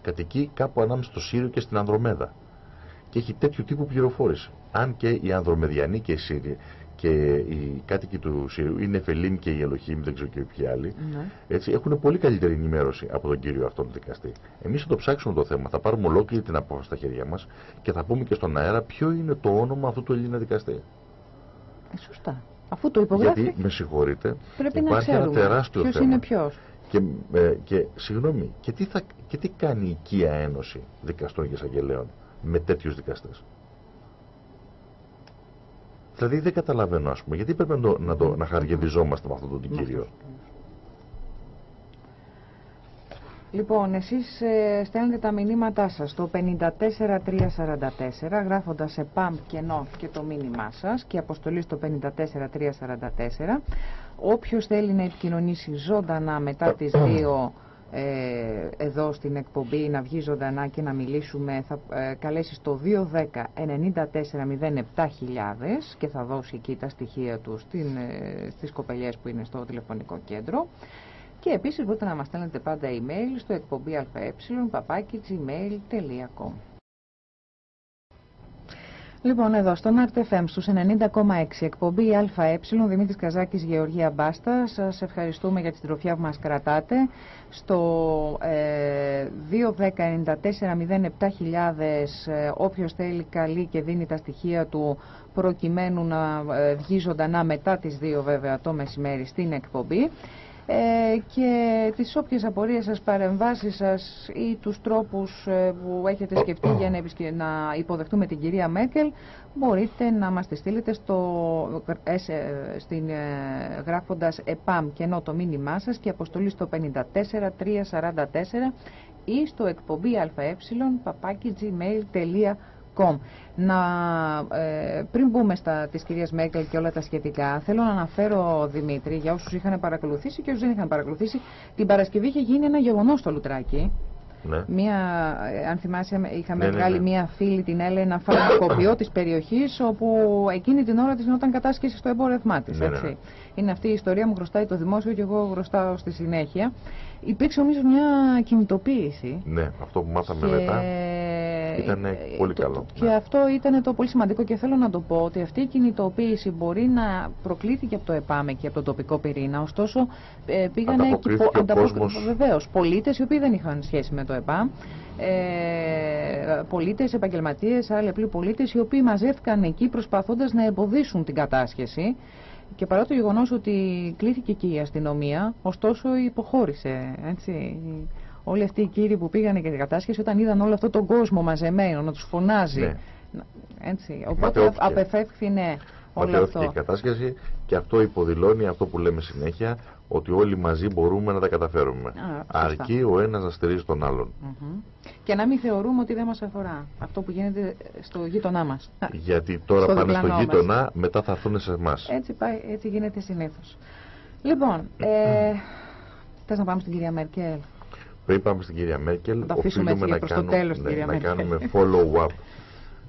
Κατοικεί κάπου ανάμεσα στο Σύριο και στην Ανδρομέδα. Και έχει τέτοιου τύπου πληροφόρηση. Αν και οι Ανδρομεδιανοί και οι Σύριοι και οι κάτοικοι του Σύρου, η Νεφελίμ και η Ελοχήμ, δεν ξέρω και ποιοι άλλοι, ναι. έτσι, έχουν πολύ καλύτερη ενημέρωση από τον κύριο αυτόν δικαστή. Εμείς θα το ψάξουμε το θέμα, θα πάρουμε ολόκληρη την απόφαση στα χέρια μας και θα πούμε και στον αέρα ποιο είναι το όνομα αυτού του Έλληνα δικαστή. Ε, σωστά. Αφού το υπογράφει. Γιατί, με συγχωρείτε, πρέπει υπάρχει να ένα τεράστιο ποιος θέμα. είναι ποιος. Και, ε, και συγγνώμη, και τι, θα, και τι κάνει η οικία ένωση δικαστών και εισαγγελέων με τέτοιους δικαστές; Δηλαδή δεν καταλαβαίνω, ας πούμε, γιατί πρέπει να, το, να, το, να χαργευιζόμαστε με αυτόν τον κύριο. Λοιπόν, εσείς ε, στέλνετε τα μηνύματά σας στο 54344 γράφοντας σε ΠΑΜ κενό και το μήνυμά σας και αποστολή στο 54344. Όποιος θέλει να επικοινωνήσει ζωντανά μετά [CLEARS THROAT] τις 2 ε, εδώ στην εκπομπή να βγει ζωντανά και να μιλήσουμε θα ε, καλέσεις στο 210-9407 και θα δώσει εκεί τα στοιχεία του στην, ε, στις κοπελιές που είναι στο τηλεφωνικό κέντρο. Και επίσης μπορείτε να μας στέλνετε πάντα email στο εκπομπή αε παπάκι gmail.com Λοιπόν, εδώ στον RTFM στους 90,6 εκπομπή ΑΕ, Δημήτρης Καζάκης, Γεωργία Μπάστα. Σας ευχαριστούμε για την τροφιά που μας κρατάτε. Στο ε, 210-94-07 ε, όποιος θέλει καλεί και δίνει τα στοιχεία του προκειμένου να ε, βγει ζωντανά μετά τις 2 βέβαια το μεσημέρι στην εκπομπή ε, και τις όποιες απορίες σας, παρεμβάσεις σας ή τους τρόπους ε, που έχετε σκεφτεί για να, να υποδεχτούμε την κυρία Μέρκελ μπορείτε να μας τη στείλετε στο, ε, στην, ε, γράφοντας ΕΠΑΜ και ενώ το μήνυμά σας και αποστολή στο 54344 ή στο εκπομπή αε παπάκι gmail.com να, ε, πριν μπούμε στα της κυρίας Μέκλ και όλα τα σχετικά, θέλω να αναφέρω, Δημήτρη, για όσους είχαν παρακολουθήσει και όσους δεν είχαν παρακολουθήσει, την Παρασκευή είχε γίνει ένα γεγονός στο Λουτράκι. Ναι. Μία, ε, αν θυμάσαι, είχαμε ναι, ναι βγάλει ναι. μία φίλη την Έλενα φαρμακοποιό της περιοχής, όπου εκείνη την ώρα της γινόταν κατάσχεση στο εμπόρευμά της. Ναι, ναι, Είναι αυτή η ιστορία, μου χρωστάει το δημόσιο και εγώ χρωστάω στη συνέχεια. Υπήρξε όμως μια κινητοποίηση. Ναι, αυτό που μάθαμε και... μετά ήταν πολύ καλό. Και ναι. αυτό ήταν το πολύ σημαντικό και θέλω να το πω ότι αυτή η κινητοποίηση μπορεί να προκλήθηκε από το ΕΠΑΜΕ και από το τοπικό πυρήνα, ωστόσο ε, πήγανε και πο... κόσμος... βεβαίως, πολίτες οι οποίοι δεν είχαν σχέση με το ΕΠΑΜ, ε, πολίτες, επαγγελματίες, άλλοι απλοί πολίτες οι οποίοι μαζεύτηκαν εκεί προσπαθώντας να εμποδίσουν την κατάσχεση και παρά το γεγονός ότι κλείθηκε και η αστυνομία, ωστόσο υποχώρησε. Έτσι. Όλοι αυτοί οι κύριοι που πήγανε για την κατάσχεση, όταν είδαν όλο αυτό τον κόσμο μαζεμένο να τους φωνάζει. Ναι. Έτσι. Οπότε απεφεύχθη, ναι, όλο αυτό. η κατάσχεση και αυτό υποδηλώνει αυτό που λέμε συνέχεια, ότι όλοι μαζί μπορούμε να τα καταφέρουμε. Α, Αρκεί ο ένας να στηρίζει τον άλλον. Και να μην θεωρούμε ότι δεν μας αφορά αυτό που γίνεται στο γείτονά μας. Γιατί τώρα στο πάνε στο γείτονα, μας. μετά θα έρθουν σε εμάς. Έτσι, έτσι γίνεται συνήθως. Λοιπόν, ε, θες να πάμε στην κυρία Μέρκελ; Πριν πάμε στην κυρία Μέρκελ, οφείλουμε να, κάνουμε, ναι, να κάνουμε follow-up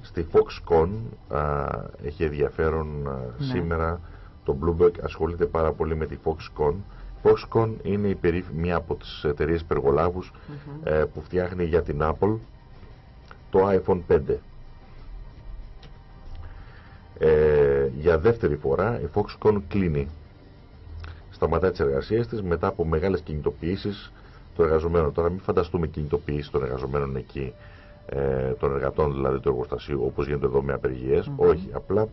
στη Foxconn. Α, έχει ενδιαφέρον ναι. σήμερα το Bloomberg ασχολείται πάρα πολύ με τη Foxconn. Foxconn είναι η μία από τις εταιρείες περγολάβους ε, που φτιάχνει για την Apple το iPhone 5. Ε, για δεύτερη φορά η Foxconn κλείνει. Σταματάει τις εργασίες της μετά από μεγάλες κινητοποιήσεις των εργαζομένων. Τώρα μην φανταστούμε κινητοποιήσεις των εργαζομένων εκεί, ε, των εργατών δηλαδή του εργοστασίου όπως γίνεται εδώ με απεργίες. Όχι, απλά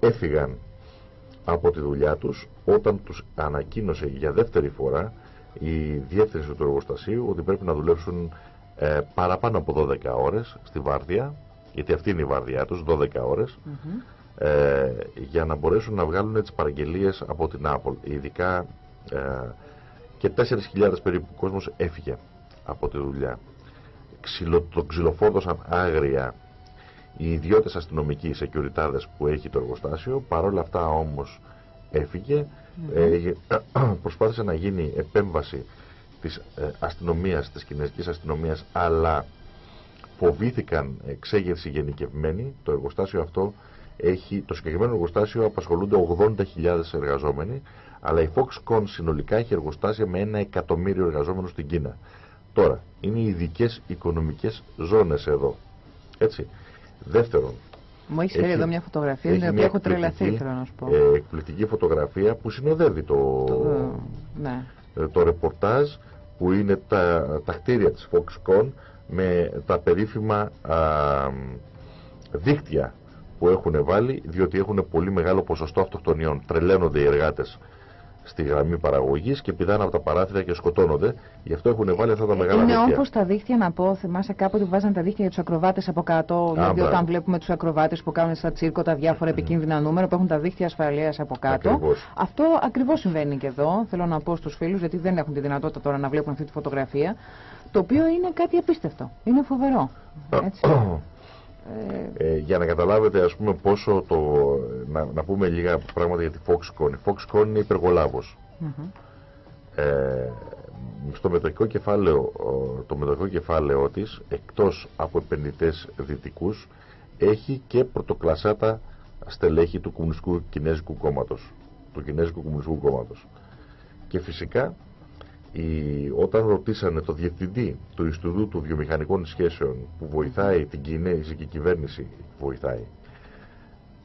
έφυγαν από τη δουλειά τους όταν τους ανακοίνωσε για δεύτερη φορά η διεύθυνση του εργοστασίου ότι πρέπει να δουλέψουν ε, παραπάνω από 12 ώρες στη βάρδια γιατί αυτή είναι η βάρδιά τους, 12 ώρες ε, για να μπορέσουν να βγάλουν τις παραγγελίες από την Apple. Ειδικά ε, και 4.000 περίπου κόσμος έφυγε από τη δουλειά. Ξυλο, το ξυλοφόρτωσαν άγρια οι ιδιώτες αστυνομικοί, οι σεκιουριτάδες που έχει το εργοστάσιο. Παρόλα αυτά όμως έφυγε. Ε, [CLEARS THROAT] προσπάθησε να γίνει επέμβαση της ε, αστυνομίας, της κινέζικης αστυνομίας, αλλά φοβήθηκαν εξέγερση γενικευμένη. Το εργοστάσιο αυτό έχει, το συγκεκριμένο εργοστάσιο απασχολούνται 80.000 εργαζόμενοι, αλλά η Foxconn συνολικά έχει εργοστάσια με ένα εκατομμύριο εργαζόμενους στην Κίνα. Τώρα, είναι οι ειδικές οικονομικές ζώνες εδώ. Έτσι. Δεύτερον, μου έχεις φέρει εδώ μια φωτογραφία, την οποία έχω τρελαθεί, θέλω να σου πω. Ε, εκπληκτική φωτογραφία που συνοδεύει το, το, ναι. Ε, το ρεπορτάζ που είναι τα, τα κτίρια της Foxconn με τα περίφημα α, δίκτυα που έχουν βάλει διότι έχουν πολύ μεγάλο ποσοστό αυτοκτονιών. Τρελαίνονται οι εργάτες στη γραμμή παραγωγής και πηδάνε από τα παράθυρα και σκοτώνονται. Γι' αυτό έχουν βάλει αυτά τα μεγάλα Είναι όπως τα δίχτυα να πω. Θυμάσαι κάποτε που βάζαν τα δίχτυα για τους ακροβάτες από κάτω. δηλαδή όταν βλέπουμε τους ακροβάτες που κάνουν στα τσίρκο τα διάφορα επικίνδυνα νούμερα που έχουν τα δίχτυα ασφαλείας από κάτω. Ακριβώς. Αυτό ακριβώς συμβαίνει και εδώ. Θέλω να πω στους φίλους, γιατί δεν έχουν τη δυνατότητα τώρα να βλέπουν αυτή τη φωτογραφία. Το οποίο είναι κάτι απίστευτο. Είναι φοβερό. Έτσι. [CLEARS THROAT] Ε, για να καταλάβετε ας πούμε πόσο το... Να, να πούμε λίγα πράγματα για τη Foxconn. Η Foxconn είναι υπεργολάβος. ε, στο μετοχικό κεφάλαιο, το μετοχικό κεφάλαιο της, εκτός από επενδυτές δυτικούς, έχει και πρωτοκλασάτα στελέχη του Κομμουνιστικού Κινέζικου Κόμματος. Του Κινέζικου Κομμουνιστικού Κόμματος. Και φυσικά η, όταν ρωτήσανε το διευθυντή του Ινστιτούτου Βιομηχανικών Σχέσεων που βοηθάει την Κινέζικη κυβέρνηση, βοηθάει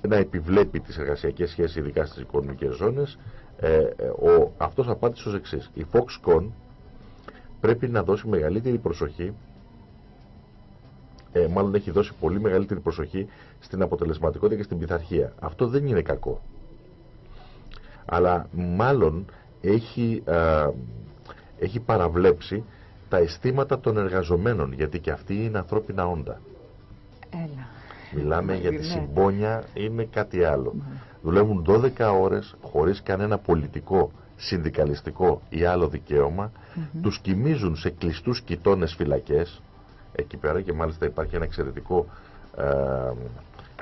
να επιβλέπει τις εργασιακές σχέσεις ειδικά στις οικονομικές ζώνες, ε, ε ο, αυτός απάντησε ως εξής. Η Foxconn πρέπει να δώσει μεγαλύτερη προσοχή ε, μάλλον έχει δώσει πολύ μεγαλύτερη προσοχή στην αποτελεσματικότητα και στην πειθαρχία. Αυτό δεν είναι κακό. Αλλά μάλλον έχει ε, έχει παραβλέψει τα αισθήματα των εργαζομένων, γιατί και αυτοί είναι ανθρώπινα όντα. Έλα. Μιλάμε για τη συμπόνια, είναι κάτι άλλο. Ναι. Δουλεύουν 12 ώρες χωρίς κανένα πολιτικό, συνδικαλιστικό ή άλλο δικαίωμα. Mm Τους κοιμίζουν σε κλειστούς κοιτώνες φυλακές. Εκεί πέρα και μάλιστα υπάρχει ένα εξαιρετικό ε,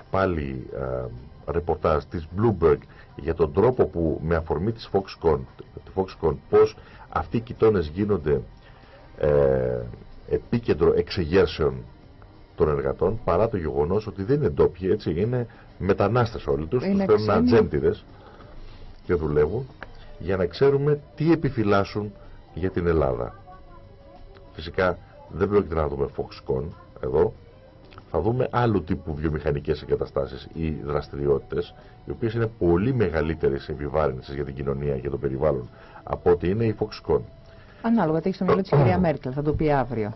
πάλι ε, ρεπορτάζ της Bloomberg για τον τρόπο που με αφορμή της Foxconn, τη Foxconn πώς αυτοί οι κοιτώνες γίνονται ε, επίκεντρο εξεγέρσεων των εργατών παρά το γεγονός ότι δεν είναι ντόπιοι, έτσι, είναι μετανάστες όλοι τους, είναι τους φέρνουν ατζέντιδες και δουλεύουν για να ξέρουμε τι επιφυλάσσουν για την Ελλάδα. Φυσικά δεν πρόκειται να δούμε Foxconn εδώ, θα δούμε άλλου τύπου βιομηχανικές εγκαταστάσεις ή δραστηριότητες οι οποίες είναι πολύ μεγαλύτερες επιβάρυνσεις για την κοινωνία και το περιβάλλον από ότι είναι η Foxconn. Ανάλογα, τι έχει στο μυαλό της κυρία Μέρκελ, θα το πει αύριο.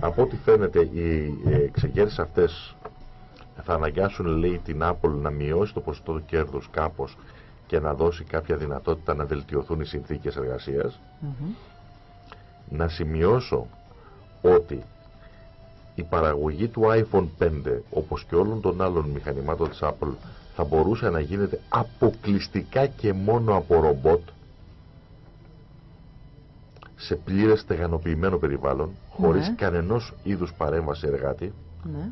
Από ό,τι φαίνεται, οι εξεγέρσεις αυτές θα αναγκάσουν, λέει, την Apple να μειώσει το ποσοστό του κέρδους κάπως και να δώσει κάποια δυνατότητα να βελτιωθούν οι συνθήκες εργασίας. Να σημειώσω ότι η παραγωγή του iPhone 5 όπως και όλων των άλλων μηχανημάτων της Apple θα μπορούσε να γίνεται αποκλειστικά και μόνο από ρομπότ σε πλήρες στεγανοποιημένο περιβάλλον χωρίς ναι. κανενός είδους παρέμβαση εργάτη ναι.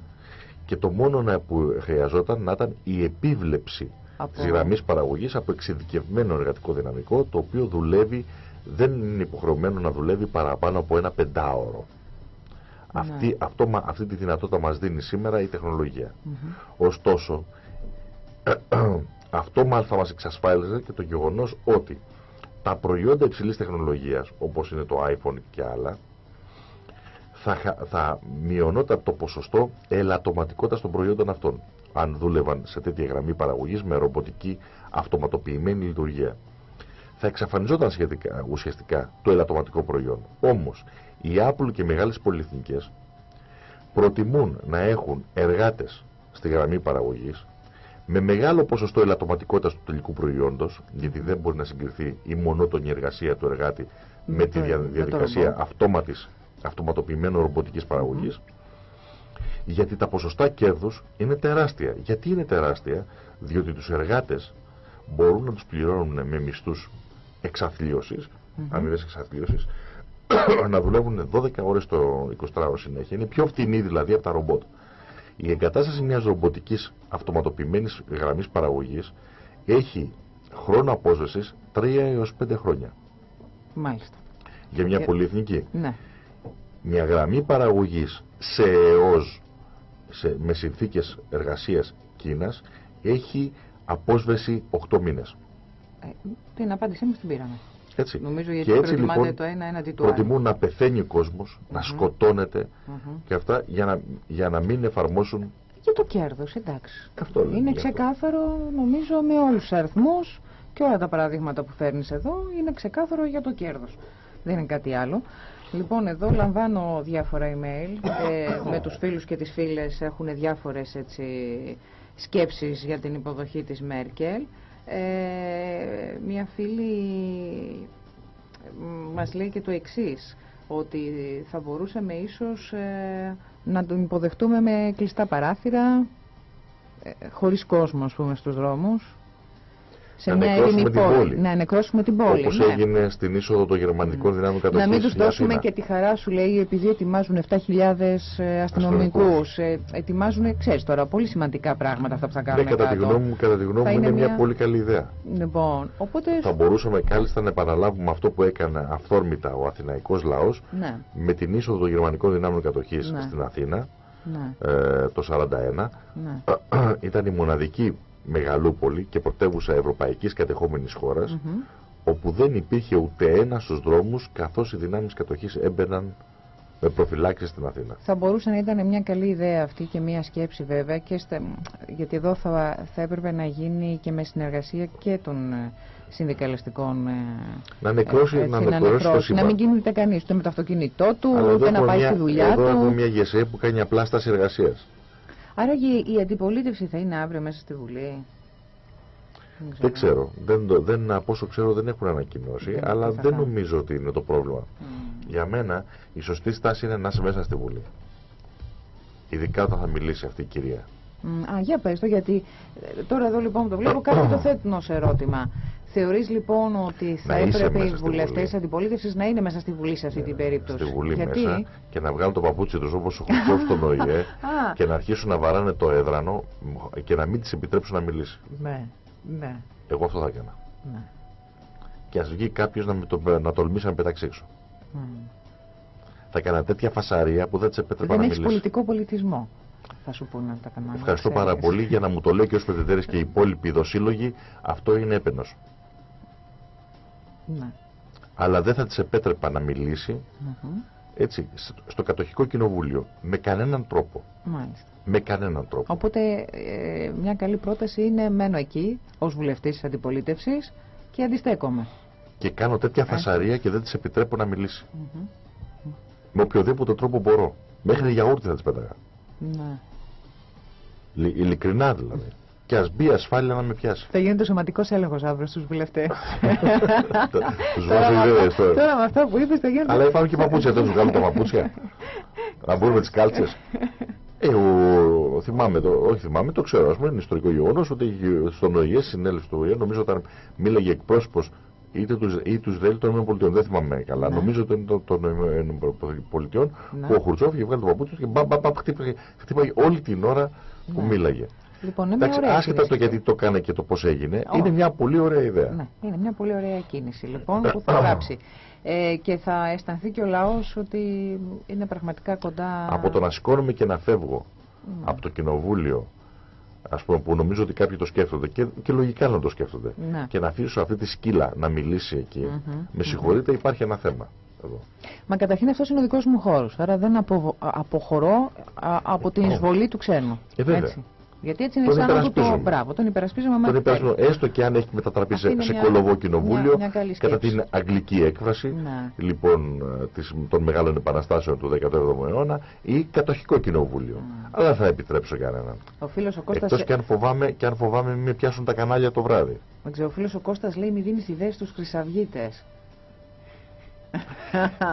και το μόνο που χρειαζόταν να ήταν η επίβλεψη από... της γραμμής παραγωγής από εξειδικευμένο εργατικό δυναμικό το οποίο δουλεύει δεν είναι υποχρεωμένο να δουλεύει παραπάνω από ένα πεντάωρο. Ναι. Αυτή, αυτό, αυτή τη δυνατότητα μας δίνει σήμερα η τεχνολογία. Ωστόσο, [CLEARS THROAT] αυτό μάλιστα θα μας εξασφάλιζε και το γεγονός ότι τα προϊόντα υψηλής τεχνολογίας, όπως είναι το iPhone και άλλα, θα, θα μειωνόταν το ποσοστό ελαττωματικότητας των προϊόντων αυτών, αν δούλευαν σε τέτοια γραμμή παραγωγής με ρομποτική αυτοματοποιημένη λειτουργία. Θα εξαφανιζόταν σχετικά, ουσιαστικά το ελαττωματικό προϊόν. Όμως, οι Apple και οι μεγάλες πολυεθνικές προτιμούν να έχουν εργάτες στη γραμμή παραγωγής με μεγάλο ποσοστό ελαττωματικότητας του τελικού προϊόντος, γιατί δεν μπορεί να συγκριθεί η μονότονη εργασία του εργάτη με, τη διαδικασία αυτόματης, αυτοματοποιημένου ρομποτικής παραγωγής, Γιατί τα ποσοστά κέρδους είναι τεράστια. Γιατί είναι τεράστια, διότι τους εργάτες μπορούν να τους πληρώνουν με μισθούς εξαθλίωσης, mm -hmm. αμοιβές εξαθλίωσης, [COUGHS] να δουλεύουν 12 ώρες το 24ωρο συνέχεια. Είναι πιο φτηνή δηλαδή από τα ρομπότ. Η εγκατάσταση μιας ρομποτικής αυτοματοποιημένης γραμμής παραγωγής έχει χρόνο απόσβεσης 3 έως 5 χρόνια. Μάλιστα. Για μια και... πολυεθνική. Ναι. Μια γραμμή παραγωγής σε ΕΟΣ σε, με συνθήκες εργασίας Κίνας έχει απόσβεση 8 μήνες. Ε, την απάντησή μου την πήραμε. Έτσι. Νομίζω γιατί και έτσι, λοιπόν, το ένα έναντι του προτιμούν να πεθαίνει ο κόσμος, mm -hmm. να σκοτώνεται mm -hmm. και αυτά για να, για να μην εφαρμόσουν για το κέρδος, εντάξει. Αυτό είναι ξεκάθαρο, νομίζω, με όλους τους αριθμούς και όλα τα παραδείγματα που φέρνεις εδώ είναι ξεκάθαρο για το κέρδος. Δεν είναι κάτι άλλο. Λοιπόν, εδώ λαμβάνω διάφορα email. Ε, με τους φίλους και τις φίλες έχουν διάφορες έτσι, σκέψεις για την υποδοχή της Μέρκελ. Ε, μια φίλη μας λέει και το εξής, ότι θα μπορούσαμε ίσως ε, να τον υποδεχτούμε με κλειστά παράθυρα, ε, χωρίς κόσμο ας πούμε στους δρόμους σε να μια ειρηνή πόλη. πόλη. Να νεκρώσουμε την πόλη. Όπως ναι. έγινε στην είσοδο των γερμανικών mm. δυνάμεων κατοχή. Να μην τους δώσουμε και τη χαρά σου, λέει, επειδή ετοιμάζουν 7.000 ε, αστυνομικούς. Ε, ετοιμάζουν, ξέρεις τώρα, πολύ σημαντικά πράγματα αυτά που θα κάνουν. Ναι, κατά, τη γνώμη μου, κατά τη γνώμη μου είναι μια... μια πολύ καλή ιδέα. Λοιπόν, οπότε... Θα μπορούσαμε κάλλιστα να επαναλάβουμε αυτό που έκανε αυθόρμητα ο Αθηναϊκός λαός ναι. με την είσοδο των γερμανικών δυνάμεων κατοχής ναι. στην Αθήνα. Ναι. Ε, το 1941 ναι. [CLEARS THROAT] ήταν η μοναδική μεγαλούπολη και πρωτεύουσα ευρωπαϊκής κατεχόμενης χώρας όπου δεν υπήρχε ούτε ένα στους δρόμους καθώς οι δυνάμεις κατοχής έμπαιναν με προφυλάξει στην Αθήνα. Θα μπορούσε να ήταν μια καλή ιδέα αυτή και μια σκέψη βέβαια και στα... γιατί εδώ θα, θα έπρεπε να γίνει και με συνεργασία και των ε, συνδικαλιστικών ε, να νεκρώσει, ε, να, νεκρώσει, να μην κινείται κανείς ούτε με το αυτοκίνητό του, ούτε να πάει μια, στη δουλειά εδώ του. Εδώ έχουμε μια γεσέ που κάνει απλά στάση εργασίας. Άρα η αντιπολίτευση θα είναι αύριο μέσα στη Βουλή. Δεν ξέρω. Δεν, δεν, από όσο ξέρω δεν έχουν ανακοινώσει, δεν αλλά δεν νομίζω ότι είναι το πρόβλημα. Mm. Για μένα η σωστή στάση είναι να είσαι μέσα στη Βουλή. Ειδικά όταν θα μιλήσει αυτή η κυρία. Mm. Α, για πες το, γιατί ε, τώρα εδώ λοιπόν το βλέπω κάτι το θέτουν ως ερώτημα. Θεωρείς λοιπόν ότι θα έπρεπε οι βουλευτές τη αντιπολίτευσης να είναι μέσα στη Βουλή σε αυτή την ναι, περίπτωση; Στη Βουλή Γιατί; μέσα και να βγάλουν το παπούτσι τους όπως ο Χρυσό στον ΟΗΕ [LAUGHS] και να αρχίσουν να βαράνε το έδρανο και να μην τη επιτρέψουν να μιλήσει. Ναι, ναι. Εγώ αυτό θα έκανα. Ναι. Και ας βγει κάποιος να, το, να τολμήσει να πετάξει έξω. Mm. Θα έκανα τέτοια φασαρία που δεν τη επέτρεπα να μιλήσεις. Δεν έχει πολιτικό πολιτισμό θα σου πούνε τα κανάλια. Ευχαριστώ πάρα πολύ για να μου το λέει και ο Σπετετέρης και οι υπόλοιποι δοσύλλογοι. Αυτό είναι έπαινος. Ναι. Αλλά δεν θα της επέτρεπα να μιλήσει έτσι, στο κατοχικό κοινοβούλιο με κανέναν τρόπο. Μάλιστα. Με κανέναν τρόπο. Οπότε ε, μια καλή πρόταση είναι μένω εκεί ως βουλευτής της αντιπολίτευσης και αντιστέκομαι. Και κάνω τέτοια ε. φασαρία και δεν της επιτρέπω να μιλήσει. Με οποιοδήποτε τρόπο μπορώ. Μέχρι γιαούρτι θα της πέταγα. Ναι. Ειλικρινά δηλαδή. Και ας μπει ασφάλεια να με πιάσει. Θα γίνεται σωματικός έλεγχος αύριο στους βουλευτές. [LAUGHS] Τους βάζω ιδέες τώρα. Τώρα με αυτά που είπες θα γίνεται. Αλλά υπάρχουν και παπούτσια, δεν τους βγάλουν τα παπούτσια. Να μπουν με τις κάλτσες. Ε, ο, θυμάμαι, το, όχι θυμάμαι, το ξέρω. Α πούμε, είναι ιστορικό γεγονός ότι στον ΟΗΕ, συνέλευση του ΟΗΕ, νομίζω όταν μίλαγε εκπρόσωπος είτε του ή τους ΔΕΛ των ΗΠΑ. Δεν θυμάμαι καλά. Ναι. Νομίζω ότι ήταν των ΗΠΑ ναι. που ο Χουρτσόφ είχε βγάλει το παπούτσι και μπαμ, μπαμ, χτύπαγε όλη την ώρα που ναι. μίλαγε. Λοιπόν, είναι ωραία άσχετα το γιατί το κάνει και το πώς έγινε, είναι μια πολύ ωραία ιδέα. Ναι, είναι μια πολύ ωραία κίνηση λοιπόν που θα γράψει. Ε, και θα αισθανθεί και ο λαός ότι είναι πραγματικά κοντά. Από το να σηκώνομαι και να φεύγω ναι. από το κοινοβούλιο, ας πούμε, που νομίζω ότι κάποιοι το σκέφτονται και, και λογικά να το σκέφτονται, ναι. και να αφήσω αυτή τη σκύλα να μιλήσει εκεί, με συγχωρείτε, υπάρχει ένα θέμα. Εδώ. Μα καταρχήν αυτός είναι ο δικός μου χώρος. Άρα δεν απο, αποχωρώ από την εισβολή του ξένου. Ε, έτσι. Γιατί έτσι είναι σαν να το μπράβο. Τον υπερασπίζομαι Τον υπερασπίζομαι, έστω και αν έχει μετατραπεί σε, σε κολοβό κοινοβούλιο. Μια, μια κατά την αγγλική έκφραση να. λοιπόν, της, των μεγάλων επαναστάσεων του 17ου αιώνα ή κατοχικό κοινοβούλιο. Mm. Αλλά δεν θα επιτρέψω κανέναν. Ο φίλος ο Κώστας... Εκτός και αν φοβάμαι, και αν φοβάμαι μην με πιάσουν τα κανάλια το βράδυ. Ο φίλος ο Κώστας λέει μη δίνεις ιδέες στους χρυσαυγίτες.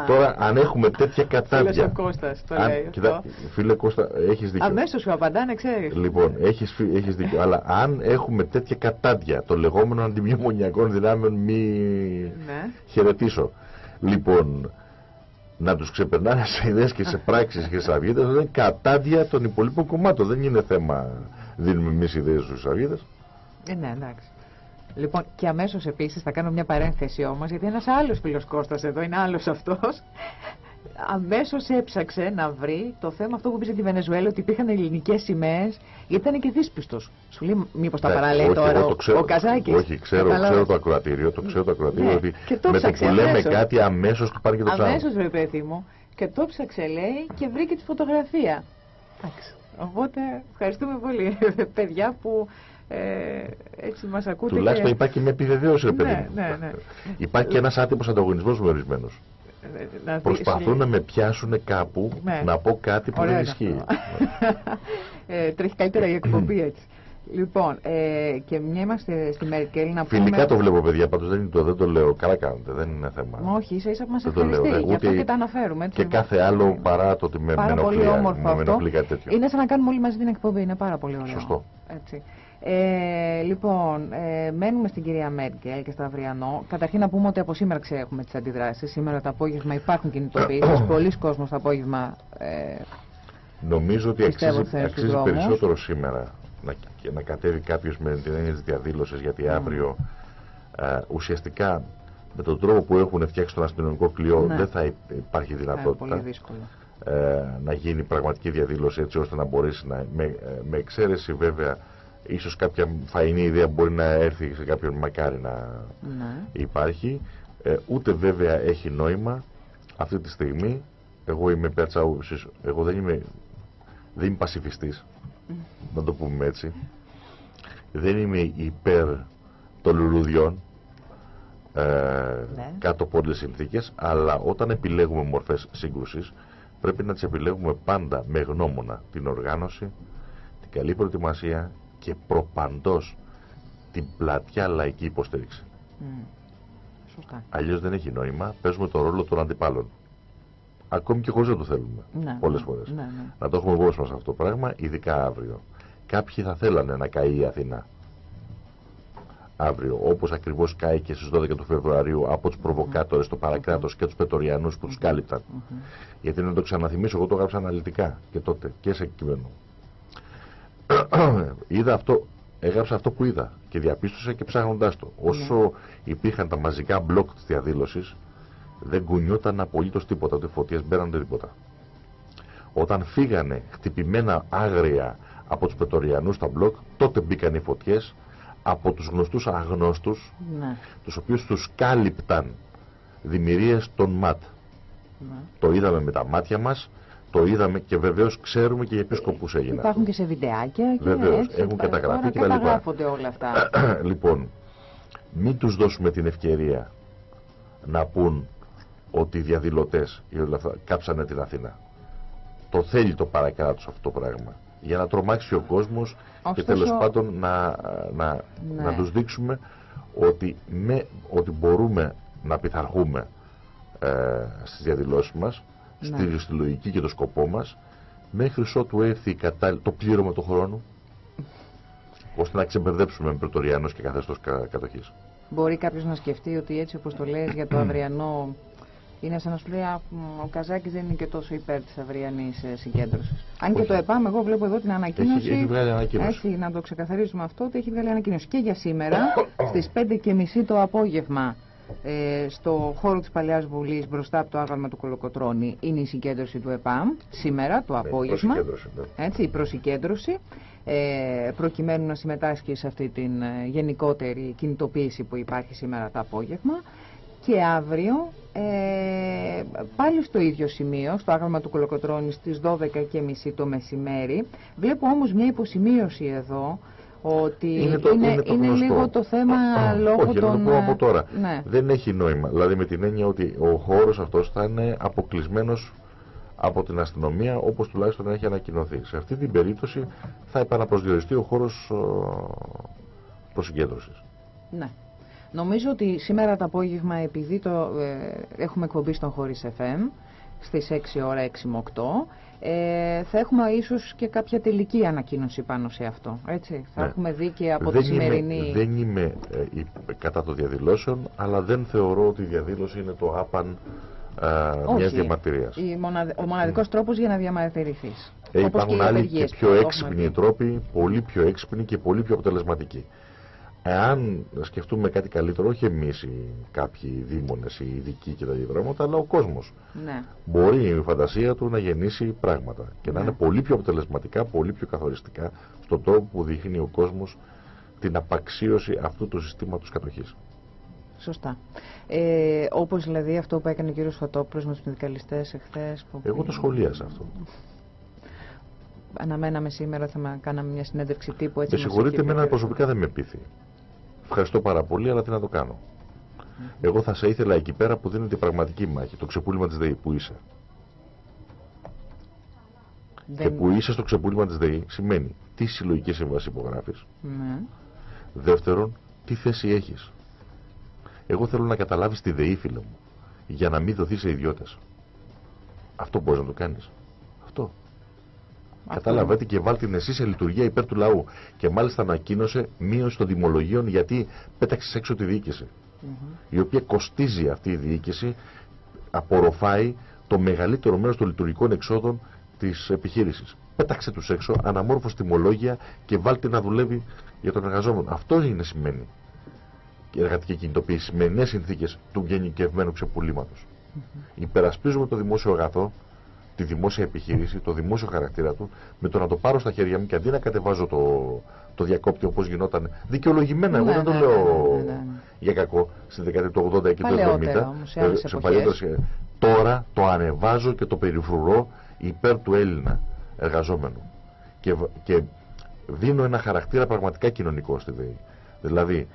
Τώρα, αν έχουμε τέτοια κατάδια. Φίλε Κώστας, το αν, λέει. Κοιτά, φίλε Κώστα, έχεις δίκιο. Αμέσως σου απαντάνε, ξέρεις. Λοιπόν, έχεις έχεις δίκιο. Αλλά αν έχουμε τέτοια κατάδια των λεγόμενων αντιμνημονιακών δυνάμεων, μη Ναι. χαιρετήσω. Λοιπόν, να τους ξεπερνάνε σε ιδέες και σε πράξεις και σε αυγίτες δεν είναι κατάδια των υπολείπων κομμάτων. Δεν είναι θέμα δίνουμε εμείς ιδέες στους αυγίτες. Ε, ναι, εντάξει. Λοιπόν, και αμέσως επίσης θα κάνω μια παρένθεση όμως, γιατί ένας άλλος φίλος Κώστας εδώ είναι άλλος αυτός. Αμέσως έψαξε να βρει το θέμα αυτό που πει για τη Βενεζουέλα, ότι υπήρχαν ελληνικές σημαίες, γιατί ήταν και δύσπιστος. Σου λέει, μήπως τα Εντάξει, παραλέει όχι, τώρα εγώ ο, το ξέρω, ο Καζάκης. Όχι, ξέρω, ξέρω το ακροατήριο, το ξέρω το ακροατήριο Ναι, ότι και το με το ψάξε που λέμε αμέσως. κάτι αμέσως του πάρει και το ψάχνει. Αμέσως βρε παιδί μου. Και το ψάξε λέει και βρήκε τη φωτογραφία. Εντάξει. Οπότε ευχαριστούμε πολύ, [LAUGHS] παιδιά που ε, έτσι μας ακούτε. Τουλάχιστον και... υπάρχει και μια επιβεβαίωση, ρε Ναι, παιδί μου. ναι, ναι. Υπάρχει και ένας άτυπος ανταγωνισμός με ορισμένου. Ε, να δεις, Προσπαθούν να με πιάσουν κάπου Ναι. να πω κάτι που Ωραίο δεν είναι ισχύει. αυτό. [LAUGHS] ε, τρέχει καλύτερα η εκπομπή έτσι. Λοιπόν, ε, και μια είμαστε στη Μέρκελ να πούμε... Φιλικά το βλέπω, παιδιά, πάντως δεν, είναι το- δεν το λέω. Καλά κάνετε, δεν είναι θέμα. Όχι, ίσα ίσα που μας Δεν το λέω, ευχαριστεί. ναι, Γι' αυτό ούτε και τα αναφέρουμε. Έτσι. Και κάθε άλλο παρά το ότι με, με Πάρα πολύ ενοχλεί, όμορφο με αυτό. ενοχλεί κάτι τέτοιο. Είναι σαν να κάνουμε όλοι μαζί την εκπομπή. Είναι πάρα πολύ ωραίο. Σωστό. Έτσι. Ε, λοιπόν, ε, μένουμε στην κυρία Μέρκελ και στο αυριανό. Καταρχήν να πούμε ότι από σήμερα ξέρουμε τις αντιδράσεις. Σήμερα το απόγευμα υπάρχουν κινητοποιήσεις. [COUGHS] Πολλοί κόσμος το απόγευμα. Ε, Νομίζω ότι Πιστεύω αξίζει, θες στους αξίζει δρόμους. περισσότερο σήμερα να, και να κατέβει κάποιος με την έννοια της διαδήλωσης, γιατί αύριο ε, ουσιαστικά με τον τρόπο που έχουν φτιάξει τον αστυνομικό κλειό Ναι. δεν θα υ- υπάρχει θα είναι δυνατότητα πολύ δύσκολο. ε, να γίνει πραγματική διαδήλωση έτσι ώστε να μπορέσει να. Με, ε, με εξαίρεση βέβαια, ίσως κάποια φαϊνή ιδέα μπορεί να έρθει σε κάποιον μακάρι να Ναι. υπάρχει. Ε, ούτε βέβαια έχει νόημα αυτή τη στιγμή. Εγώ είμαι υπέρ της άποψης, εγώ δεν είμαι, δεν είμαι πασιφιστής, να το πούμε έτσι. Δεν είμαι υπέρ των λουλουδιών ε, Ναι. κάτω από όλες τις συνθήκες, αλλά όταν επιλέγουμε μορφές σύγκρουσης πρέπει να τις επιλέγουμε πάντα με γνώμονα την οργάνωση, την καλή προετοιμασία και προπαντός την πλατιά λαϊκή υποστήριξη. Μμ. Σωστά. Αλλιώς δεν έχει νόημα. Παίζουμε τον ρόλο των αντιπάλων. Ακόμη και χωρίς να το θέλουμε. Ναι, Πολλές ναι, φορές. ναι, ναι. Να το έχουμε υπόψη μας αυτό το πράγμα, ειδικά αύριο. Κάποιοι θα θέλανε να καεί η Αθήνα. Αύριο, όπως ακριβώς κάει και στις 12 του Φεβρουαρίου από τους προβοκάτορες, το παρακράτος και τους Πετοριανού που τους κάλυπταν. Γιατί να το ξαναθυμίσω, εγώ το έγραψα αναλυτικά και τότε και σε κείμενο. Είδα αυτό, έγραψα αυτό που είδα και διαπίστωσα και ψάχνοντάς το. Όσο υπήρχαν τα μαζικά μπλοκ της διαδήλωσης, δεν κουνιόταν απολύτως τίποτα, ούτε φωτιές μπαίναν ούτε τίποτα. Όταν φύγανε χτυπημένα άγρια από τους Πετοριανούς στα μπλοκ, τότε μπήκαν οι φωτιές από τους γνωστούς αγνώστους, Ναι. τους οποίους τους κάλυπταν δημιουργίες των ΜΑΤ. ναι. Το είδαμε με τα μάτια μας, το είδαμε και βεβαίως ξέρουμε και για ποιους σκοπούς έγινε. Υπάρχουν και σε βιντεάκια και Βεβαίως, έτσι, έχουν τώρα καταγραφεί και τα λοιπά. καταγράφονται όλα αυτά. [CLEARS THROAT] λοιπόν, μην τους δώσουμε την ευκαιρία να πούν ότι οι διαδηλωτές ή όλα αυτά κάψανε την Αθήνα. Το θέλει το παρακάτω αυτό το πράγμα. Για να τρομάξει ο κόσμος και Ωστόσο- τέλος πάντων να, να, Ναι. να τους δείξουμε ότι, με, ότι μπορούμε να πειθαρχούμε ε, στις διαδηλώσεις μας, Ναι. Στη, στη λογική και το σκοπό μας, μέχρι ότου έρθει η κατάλληλη- το πλήρωμα του χρόνου, ώστε να ξεμπερδέψουμε με πρετοριανούς και καθεστώς κα, κατοχής. Μπορεί κάποιος να σκεφτεί ότι έτσι όπως το λες για το αυριανό είναι σαν να σου λέει «Α, μ, ο Καζάκης δεν είναι και τόσο υπέρ της αυριανής συγκέντρωσης. Αν και Όχι. το ΕΠΑΜ, εγώ βλέπω εδώ την ανακοίνωση. Έχει- έχει βγάλει ανακοίνωση. Έτσι, να το ξεκαθαρίσουμε αυτό, ότι έχει βγάλει ανακοίνωση και για σήμερα [COUGHS] στις 5.30 το απόγευμα. Ε, στο χώρο της Παλαιάς Βουλής μπροστά από το άγαλμα του Κολοκοτρώνη είναι η συγκέντρωση του ΕΠΑΜ σήμερα το απόγευμα προσυκέντρωση, ναι. έτσι, η προσυκέντρωση ε, προκειμένου να συμμετάσχει σε αυτή την ε, γενικότερη κινητοποίηση που υπάρχει σήμερα το απόγευμα και αύριο ε, πάλι στο ίδιο σημείο, στο άγαλμα του Κολοκοτρώνη στις 12.30 το μεσημέρι. Βλέπω όμως μια υποσημείωση εδώ ότι Είναι το- είναι το γνωστό. λίγο το θέμα λόγω Όχι, να το των... πω από τώρα. Ναι. Δεν έχει νόημα. Δηλαδή με την έννοια ότι ο χώρος αυτός θα είναι αποκλεισμένος από την αστυνομία όπως τουλάχιστον έχει ανακοινωθεί. Σε αυτή την περίπτωση θα επαναπροσδιοριστεί ο χώρος ε, προσυγκέντρωσης. Ναι. Νομίζω ότι σήμερα το απόγευμα, επειδή το, ε, έχουμε εκπομπή στον Χωρίς FM, στις 6 ώρα 6 με 8, ε, θα έχουμε ίσως και κάποια τελική ανακοίνωση πάνω σε αυτό. Έτσι. Θα ναι. έχουμε δει και από δεν τη σημερινή... Είμαι, δεν είμαι ε, κατά το διαδηλώσεων, αλλά δεν θεωρώ ότι η διαδήλωση είναι το άπαν ε, μιας διαμαρτυρίας. Ο μοναδικός τρόπος για να διαμαρτυρηθείς. Ε, υπάρχουν άλλοι και πιο έξυπνοι τρόποι, πολύ πιο έξυπνοι και πολύ πιο αποτελεσματικοί. Εάν σκεφτούμε κάτι καλύτερο, όχι εμείς οι κάποιοι δήμονες, οι ειδικοί και τα διδρώματα, αλλά ο κόσμος. Ναι. Μπορεί η φαντασία του να γεννήσει πράγματα και να ναι. είναι πολύ πιο αποτελεσματικά, πολύ πιο καθοριστικά στον τρόπο που δείχνει ο κόσμος την απαξίωση αυτού του συστήματος κατοχής. Σωστά. Ε, Όπως δηλαδή αυτό που έκανε ο κ. Φωτόπουλος με τους συνδικαλιστές εχθές. Εγώ το σχολίασα αυτό αναμέναμε σήμερα θα κάναμε μια συνέντευξη τύπου έτσι. Με συγχωρείτε, εμένα προσωπικά δεν με πείθει. Ευχαριστώ πάρα πολύ, αλλά τι να το κάνω. Εγώ θα σε ήθελα εκεί πέρα που δίνεται η πραγματική μάχη, το ξεπούλημα της ΔΕΗ, που είσαι. Και που είσαι στο ξεπούλημα της ΔΕΗ σημαίνει τι συλλογική σύμβαση υπογράφεις. Ναι. Δεύτερον, τι θέση έχεις. Εγώ θέλω να καταλάβεις τη ΔΕΗ, φίλε μου, για να μην δοθείς σε ιδιώτες. Αυτό μπορείς να το κάνεις. Αυτό. Κατάλαβατε και βάλτε την εσύ σε λειτουργία υπέρ του λαού. Και μάλιστα ανακοίνωσε μείωση των τιμολογίων γιατί πέταξες έξω τη διοίκηση. Η οποία κοστίζει αυτή η διοίκηση, απορροφάει το μεγαλύτερο μέρος των λειτουργικών εξόδων της επιχείρησης. Πέταξε τους έξω, αναμόρφωσε τιμολόγια και βάλτε να δουλεύει για τον εργαζόμενο. Αυτό είναι σημαίνει η εργατική κινητοποίηση με νέες συνθήκες του γενικευμένου ξεπουλήματος. Υπερασπίζουμε το δημόσιο αγαθό τη δημόσια επιχείρηση, το δημόσιο χαρακτήρα του, με το να το πάρω στα χέρια μου και αντί να κατεβάζω το, το διακόπτη όπως γινόταν δικαιολογημένα, εγώ ναι, δεν το ναι, λέω ναι, για κακό, στη δεκαετία του 80 και του 70. σε παλιότερες, τώρα το ανεβάζω και το περιφρουρώ υπέρ του Έλληνα εργαζόμενου. Και, και δίνω ένα χαρακτήρα πραγματικά κοινωνικό στη ΔΕΗ. Δηλαδή,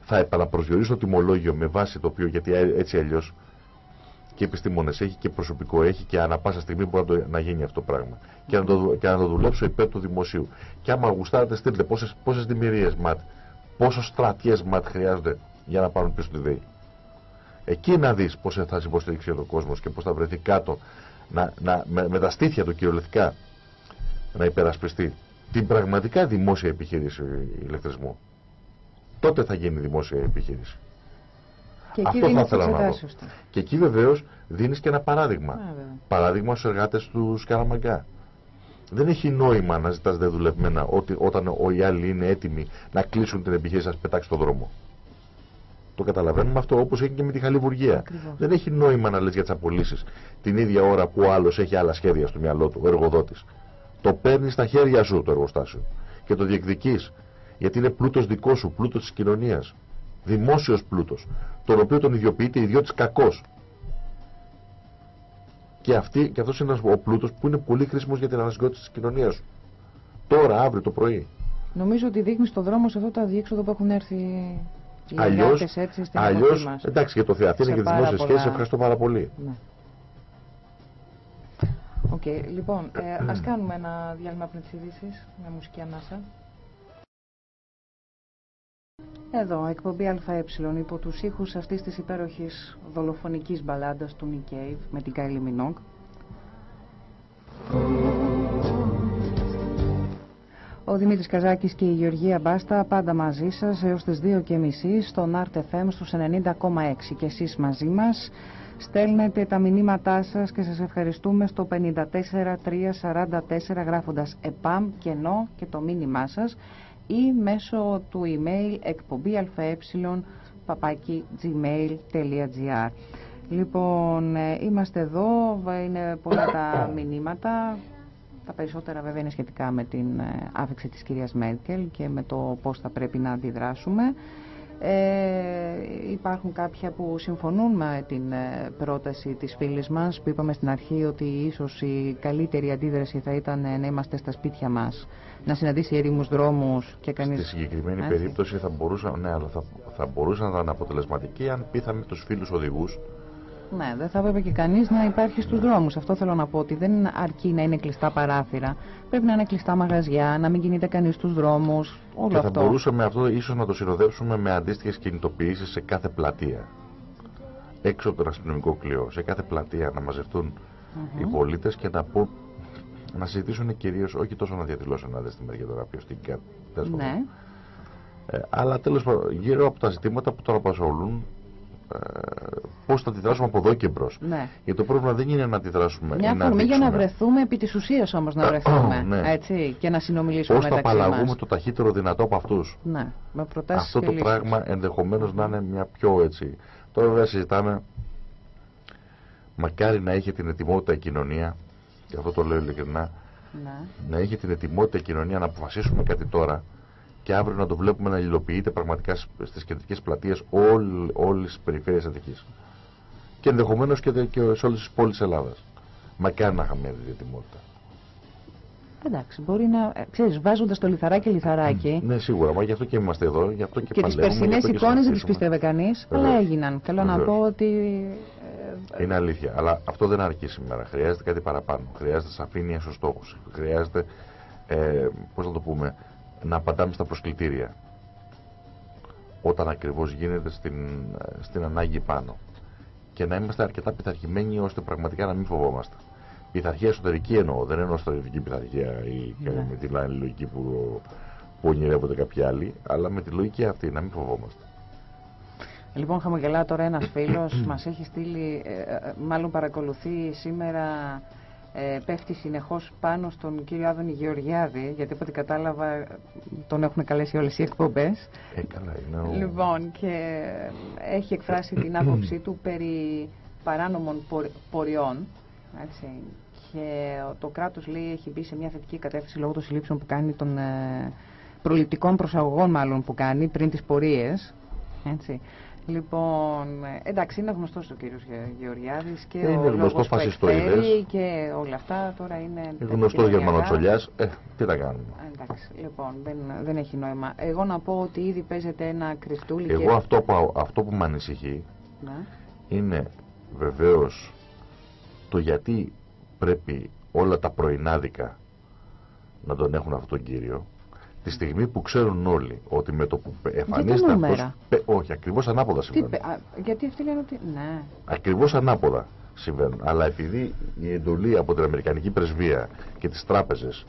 θα επαναπροσδιορίσω το τιμολόγιο με βάση το οποίο, γιατί έτσι αλλιώς και επιστήμονες έχει και προσωπικό έχει και ανά πάσα στιγμή μπορεί να, το, να γίνει αυτό το πράγμα. Και να, το, και να το δουλέψω υπέρ του δημοσίου. Και άμα γουστάρετε, στείλτε πόσε πόσες δημιουργίες ματ, πόσο στρατιές ματ χρειάζονται για να πάρουν πίσω τη ΔΕΗ. Εκεί να δεις πώς θα σε υποστηρίξει ο κόσμος και πώς θα βρεθεί κάτω να, να, με, με τα στήθια του κυριολεκτικά να υπερασπιστεί την πραγματικά δημόσια επιχείρηση ηλεκτρισμού. Τότε θα γίνει δημόσια επιχείρηση. Και εκεί Αυτό θα ήθελα να πω. Και εκεί βεβαίως δίνεις και ένα παράδειγμα. παράδειγμα στους εργάτες του Σκαραμαγκά. Δεν έχει νόημα να ζητάς δεδουλευμένα ότι όταν οι άλλοι είναι έτοιμοι να κλείσουν την επιχείρηση να πετάξεις στον δρόμο. Το καταλαβαίνουμε αυτό όπως έχει και με τη Χαλιβουργία. Δεν έχει νόημα να λες για τις απολύσεις την ίδια ώρα που ο άλλος έχει άλλα σχέδια στο μυαλό του, ο εργοδότης. Το παίρνεις στα χέρια σου το εργοστάσιο και το διεκδική. Γιατί είναι πλούτος δικός σου, πλούτος της κοινωνίας δημόσιος πλούτος, τον οποίο τον ιδιοποιείται ιδιώτης κακός. Και, αυτή, και αυτός είναι ο πλούτος που είναι πολύ χρήσιμος για την ανασυγκρότηση της κοινωνίας σου. Τώρα, αύριο το πρωί. Νομίζω ότι δείχνεις στον δρόμο σε αυτό το αδιέξοδο που έχουν έρθει οι αλλιώς, έτσι στην αλλιώς, μας. εντάξει για το θεαθήναι και τις δημόσιες σχέσεις ευχαριστώ πάρα πολύ. Ναι. OK, okay, λοιπόν, ε, ας [CLEARS THROAT] κάνουμε ένα διάλειμμα πριν τις ειδήσεις, μια μουσική ανάσα. Εδώ, εκπομπή ΑΕ υπό τους ήχους αυτής της υπέροχης δολοφονικής μπαλάντας του Nick Cave με την Kylie Minogue. Ο Δημήτρης Καζάκης και η Γεωργία Μπάστα πάντα μαζί σας έως τις 2.30 στον Art FM στους 90,6 και εσείς μαζί μας στέλνετε τα μηνύματά σας και σας ευχαριστούμε στο 54344 γράφοντας ΕΠΑΜ κενό και το μήνυμά σας ή μέσω του email εκπομπή αε παπάκι gmail.gr Λοιπόν, ε, είμαστε εδώ, είναι πολλά τα μηνύματα, τα περισσότερα βέβαια είναι σχετικά με την ε, άφηξη της κυρίας Μέρκελ και με το πώς θα πρέπει να αντιδράσουμε. Ε, υπάρχουν κάποια που συμφωνούν με την ε, πρόταση της φίλης μας που είπαμε στην αρχή ότι ίσως η καλύτερη αντίδραση θα ήταν να είμαστε στα σπίτια μας. Να συναντήσει έρημους δρόμους και κανείς... Στη συγκεκριμένη περίπτωση θα μπορούσα, ναι, αλλά θα, θα μπορούσαν να ήταν αποτελεσματικοί αν πείθαμε τους φίλους οδηγούς Ναι, δεν θα έπρεπε και κανείς να υπάρχει στους δρόμους. Αυτό θέλω να πω ότι δεν αρκεί να είναι κλειστά παράθυρα. Πρέπει να είναι κλειστά μαγαζιά, να μην κινείται κανείς στους δρόμους. Όλο και αυτό. θα μπορούσαμε αυτό ίσως να το συνοδεύσουμε με αντίστοιχες κινητοποιήσεις σε κάθε πλατεία. Έξω από τον αστυνομικό κλειό, σε κάθε πλατεία να μαζευτούν οι πολίτες και να πούν να συζητήσουν κυρίως, όχι τόσο να διαδηλώσουν να στη μεριά τώρα ποιος την κάνει. Ναι. Ε, αλλά τέλος πάντων, γύρω από τα ζητήματα που τώρα απασχολούν, ε, πώς θα αντιδράσουμε από εδώ και μπρος. Ναι. Γιατί το πρόβλημα δεν είναι να αντιδράσουμε. Μια αφορμή για να βρεθούμε επί της ουσίας όμως να βρεθούμε. ναι. έτσι, και να συνομιλήσουμε Πώς μεταξύ θα απαλλαγούμε μας. το ταχύτερο δυνατό από αυτούς. Ναι, με προτάσεις Αυτό και το λύσεις. πράγμα ενδεχομένως να είναι μια πιο έτσι. Τώρα βέβαια συζητάμε. Μακάρι να είχε την ετοιμότητα η κοινωνία, και αυτό το λέω ειλικρινά, Ναι. να είχε την ετοιμότητα η κοινωνία να αποφασίσουμε κάτι τώρα και αύριο να το βλέπουμε να υλοποιείται πραγματικά στις κεντρικές πλατείες όλης της περιφέρειας Αττικής. Και ενδεχομένως και, δε- και σε όλες τις πόλεις Ελλάδας. Μακάρι να είχαμε αυτή την ετοιμότητα. Εντάξει, μπορεί να. ε, Ξέρεις, βάζοντας το λιθαράκι λιθαράκι. Ναι, σίγουρα, μα γι' αυτό και είμαστε εδώ, γι' αυτό και, Και τις παλεύουμε, γι' περσινές αυτό και εικόνες δεν τις συνεχίζουμε. πίστευε κανείς, αλλά Βεβαίως. έγιναν. Θέλω να Βεβαίως. πω ότι. ε, Είναι αλήθεια. Αλλά αυτό δεν αρκεί σήμερα. Χρειάζεται κάτι παραπάνω. Χρειάζεται σαφήνεια στους στόχους. Χρειάζεται, ε, πώς να το πούμε, να απαντάμε στα προσκλητήρια. Όταν ακριβώς γίνεται στην, στην ανάγκη πάνω. Και να είμαστε αρκετά πειθαρχημένοι ώστε πραγματικά να μην φοβόμαστε. Πειθαρχία εσωτερική εννοώ. Δεν εννοώ στρατιωτική πειθαρχία ή Ναι. με την άλλη λογική που, που ονειρεύονται κάποιοι άλλοι. Αλλά με τη λογική αυτή να μην φοβόμαστε. Λοιπόν, χαμογελάω τώρα ένας φίλος, μας έχει στείλει, ε, ε, μάλλον παρακολουθεί σήμερα, ε, πέφτει συνεχώς πάνω στον κύριο Άδωνη Γεωργιάδη, γιατί από ό,τι κατάλαβα ε, τον έχουν καλέσει όλες οι εκπομπές. Ε, καλά, είναι ο... Λοιπόν, και έχει εκφράσει την άποψή του περί παράνομων πορ- πορειών. Έτσι. Και το κράτος λέει έχει μπει σε μια θετική κατεύθυνση λόγω των συλλήψεων που κάνει των ε, προληπτικών προσαγωγών μάλλον που κάνει πριν τις πορείες. Έτσι. Λοιπόν, ε, εντάξει, είναι γνωστός ο κύριος Γε- Γεωργιάδης και Είναι ο γνωστός λόγος που φασιστοειδές. εκφέρει και όλα αυτά τώρα είναι... Είναι γνωστός επικοινωνιακά. Γερμανοτσολιά. Ε, τι να κάνουμε. Εντάξει, λοιπόν, δεν, δεν έχει νόημα. Εγώ να πω ότι ήδη παίζεται ένα κρυστούλι και... Εγώ αυτό που, αυτό που με ανησυχεί Ναι. είναι βεβαίως το γιατί πρέπει όλα τα πρωινάδικα να τον έχουν αυτόν τον κύριο τη στιγμή που ξέρουν όλοι ότι με το που εμφανίζεται νούμερα; αυτός πε- όχι ακριβώς ανάποδα Τι, συμβαίνουν πε- α, γιατί αυτοί λένε ότι. Ναι. ακριβώς ανάποδα συμβαίνουν αλλά επειδή η εντολή από την Αμερικανική Πρεσβεία και τις τράπεζες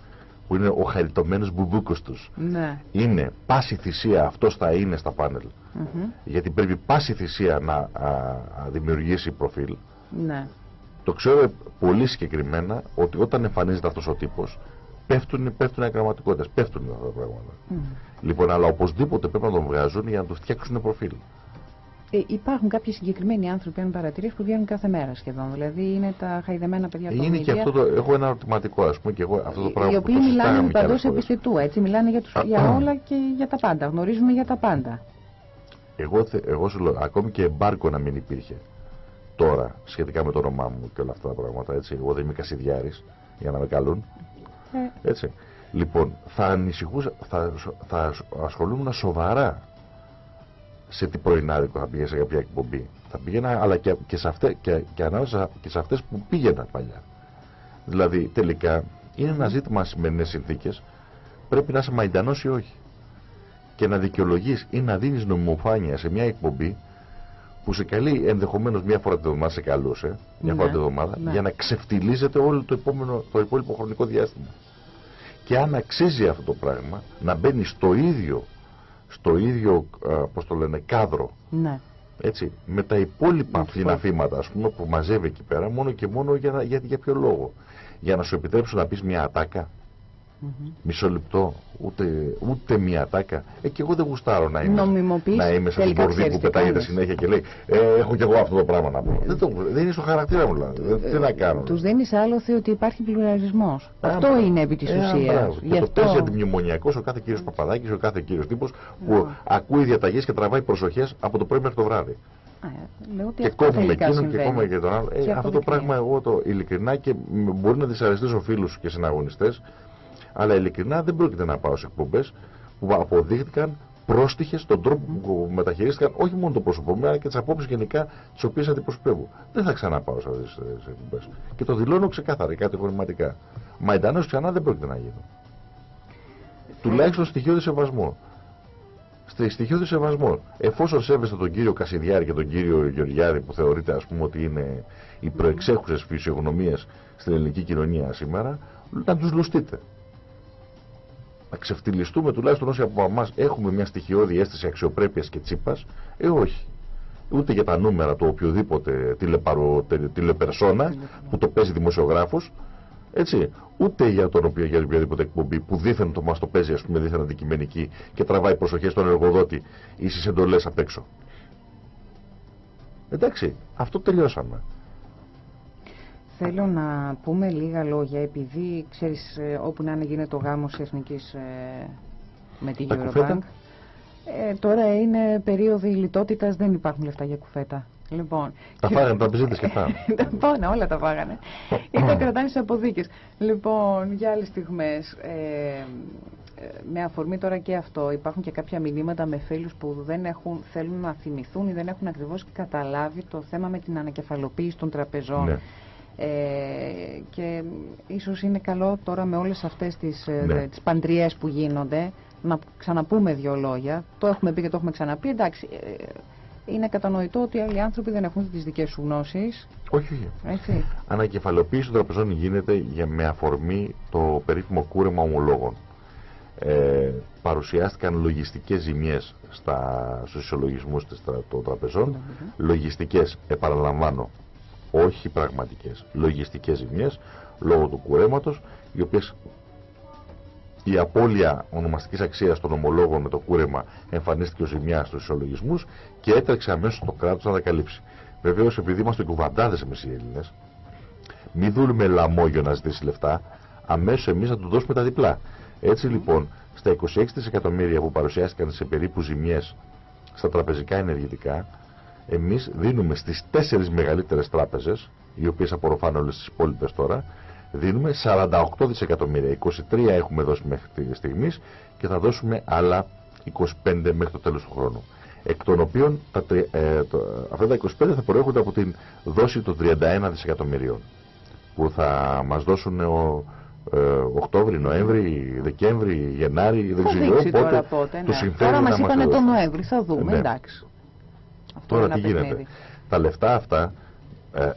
που είναι ο χαριτωμένος μπουμπούκος τους Ναι. είναι πάση θυσία αυτός θα είναι στα πάνελ Μμμ. γιατί πρέπει πάση θυσία να α, α, δημιουργήσει προφίλ Ναι. το ξέρω πολύ συγκεκριμένα ότι όταν εμφανίζεται αυτός ο τύπος πέφτουν, πέφτουν ακραματικότητες, πέφτουν αυτά τα πράγματα. Μμ. Λοιπόν, αλλά οπωσδήποτε πρέπει να τον βγάζουν για να τους φτιάξουν προφίλ. Ε, υπάρχουν κάποιοι συγκεκριμένοι άνθρωποι, αν παρατηρήσει, που βγαίνουν κάθε μέρα σχεδόν. Δηλαδή είναι τα χαϊδεμένα παιδιά Ε, των είναι και media, αυτό το, έχω ένα ερωτηματικό, ας πούμε, και εγώ αυτό το οι- πράγμα Οι που οποίοι το μιλάνε συζητάγαμε με κι άλλες παντός φορές. επιστητού, έτσι. Μιλάνε για, τους, για όλα και για τα πάντα. Γνωρίζουμε για τα πάντα. Εγώ, θε- εγώ σου λέω, ακόμη και εμπάρκο να μην υπήρχε τώρα σχετικά με το όνομά μου και όλα αυτά τα πράγματα, έτσι. Εγώ δεν είμαι Κασιδιάρης για να με καλούν. Ε, Έτσι. Λοιπόν, θα ανησυχούσα, θα, θα ασχολούμουν σοβαρά σε τι πρωινάδικο θα πήγαινε σε κάποια εκπομπή. Θα πήγαινα, αλλά και, και, σε, αυτές, και, και ανάμεσα και σε αυτές που πήγαινα παλιά. Δηλαδή, τελικά, είναι ένα ζήτημα στις σημερινές συνθήκες, πρέπει να είσαι μαϊντανός ή όχι. Και να δικαιολογείς ή να δίνεις νομιμοφάνεια σε μια εκπομπή που σε καλεί ενδεχομένως μια φορά την εβδομάδα σε καλούσε, μια Ναι, φορά την εβδομάδα, ναι. για να ξεφτιλίζεται όλο το, επόμενο, το υπόλοιπο χρονικό διάστημα. Και αν αξίζει αυτό το πράγμα να μπαίνει στο ίδιο, στο ίδιο α, πώς το λένε, κάδρο ναι. έτσι, με τα υπόλοιπα Με φθηνά τους φήματα ας πούμε, που μαζεύει εκεί πέρα μόνο και μόνο για, να- για, για ποιο λόγο. Για να σου επιτρέψουν να πεις μια ατάκα, Μμμ. μισό λεπτό, ούτε, ούτε μια ατάκα. Ε, και εγώ δεν γουστάρω να είμαι, Νομιμοποιείς, να είμαι σαν τελικά τον Μπορδί ξέρεις που τι πετάγεται κάνεις. συνέχεια και λέει ε, έχω κι εγώ αυτό το πράγμα να πω. δεν, το, δεν είναι στο χαρακτήρα μου δηλαδή. Δεν- τι να κάνω. Τους δίνεις άλοθη ότι υπάρχει πλουραλισμός. Α, Αυτό μπράβο. είναι επί της Ε, α, ουσία. μπράβο. Και το παίζει αντιμνημονιακός ο κάθε κύριος Παπαδάκης, ο κάθε κύριος τύπος που Ναι. ακούει διαταγές και τραβάει προσοχές από το πρωί μέχρι το βράδυ. Λέω ότι και αυτό κόβουμε τελικά εκείνον και συμβαίνει. κόβουμε και τον άλλο. Ε, Και αυτό το αποδεικνύει. πράγμα εγώ το ειλικρινά και μ, μπορεί να δυσαρεστήσω φίλους και συναγωνιστές, αλλά ειλικρινά δεν πρόκειται να πάω σε εκπομπές που αποδείχτηκαν πρόστιχες στον τρόπο που μεταχειρίστηκαν όχι μόνο το πρόσωπό μου, αλλά και τις απόψεις γενικά τις οποίες αντιπροσωπεύω. Δεν θα ξαναπάω σε αυτές τις εκπομπές. Και το δηλώνω ξεκάθαρα, κατηγορηματικά. Μαϊντανό ξανά δεν πρόκειται να γίνω. Τουλάχιστον στοιχείο σεβασμό. Στοιχείο σεβασμό. Εφόσον σέβεστε τον κύριο Κασιδιάρη και τον κύριο Γεωργιάδη που θεωρείται ας πούμε ότι είναι οι προεξέχουσες φυσιογνωμίες στην ελληνική κοινωνία σήμερα, να τους λουστείτε να ξεφτυλιστούμε τουλάχιστον όσοι από εμάς έχουμε μια στοιχειώδη αίσθηση αξιοπρέπειας και τσίπας, ε όχι. Ούτε για τα νούμερα του οποιοδήποτε τηλεπαρο, τηλεπερσόνα που το παίζει δημοσιογράφος, έτσι, ούτε για τον οποίο για οποιαδήποτε εκπομπή που δίθεν το μας το παίζει, ας πούμε, δίθεν αντικειμενική και τραβάει προσοχές στον εργοδότη ή στις εντολές απ' έξω. Εντάξει, αυτό τελειώσαμε. Θέλω να πούμε λίγα λόγια, επειδή ξέρεις ε, όπου να είναι γίνεται ο γάμος εθνικής ε, με την Eurobank. Ε, τώρα είναι περίοδο λιτότητας, δεν υπάρχουν λεφτά για κουφέτα. Λοιπόν, τα και... φάγανε τα επιζήτες και αυτά. [LAUGHS] τα πάνε, όλα τα φάγανε. [LAUGHS] Ή τα κρατάνε σε αποδίκες. Λοιπόν, για άλλες στιγμές, ε, με αφορμή τώρα και αυτό, υπάρχουν και κάποια μηνύματα με φίλους που δεν έχουν, θέλουν να θυμηθούν ή δεν έχουν ακριβώς καταλάβει το θέμα με την ανακεφαλοποίηση των τραπεζών. Ναι. Ε, και ίσως είναι καλό τώρα με όλες αυτές τις, ε, ναι. τις παντριές που γίνονται να ξαναπούμε δύο λόγια. Το έχουμε πει και το έχουμε ξαναπεί. Εντάξει, ε, είναι κατανοητό ότι άλλοι άνθρωποι δεν έχουν τις δικές σου γνώσεις. Όχι, όχι. Έτσι. Ανακεφαλαιοποίηση των τραπεζών γίνεται για, με αφορμή το περίφημο κούρεμα ομολόγων. Ε, παρουσιάστηκαν λογιστικές ζημιές στα, στους ισολογισμούς των τραπεζών. Λογιστικές, επαναλαμβάνω, όχι πραγματικές, λογιστικές ζημιές λόγω του κουρέματος οι οποίες η απώλεια ονομαστικής αξίας των ομολόγων με το κούρεμα εμφανίστηκε ως ζημιά στους ισολογισμούς και έτρεξε αμέσως το κράτος να τα καλύψει. Βεβαίως επειδή είμαστε κουβαντάδες εμείς οι Έλληνες, μην δούλουμε λαμόγιο να ζητήσει λεφτά, αμέσως εμείς να του δώσουμε τα διπλά. Έτσι λοιπόν, στα 26 δισεκατομμύρια που παρουσιάστηκαν σε περίπου ζημιές στα τραπεζικά ενεργητικά, εμείς δίνουμε στις τέσσερις μεγαλύτερες τράπεζες, οι οποίες απορροφάνε όλες τις υπόλοιπες τώρα, δίνουμε 48 δισεκατομμύρια. 23 έχουμε δώσει μέχρι στιγμής και θα δώσουμε άλλα 25 μέχρι το τέλος του χρόνου. Εκ των οποίων τα, ε, το, αυτά τα 25 θα προέρχονται από την δόση των 31 δισεκατομμυρίων που θα μας δώσουν ο, ε, Οκτώβρη, Νοέμβρη, Δεκέμβρη, Γενάρη, δεν ξέρω πότε, πότε ναι. συμφέρει Τώρα μας είπανε τον Νοέμβρη, θα δούμε, ναι. εντάξει. Τώρα τι γίνεται. Τα λεφτά αυτά ε,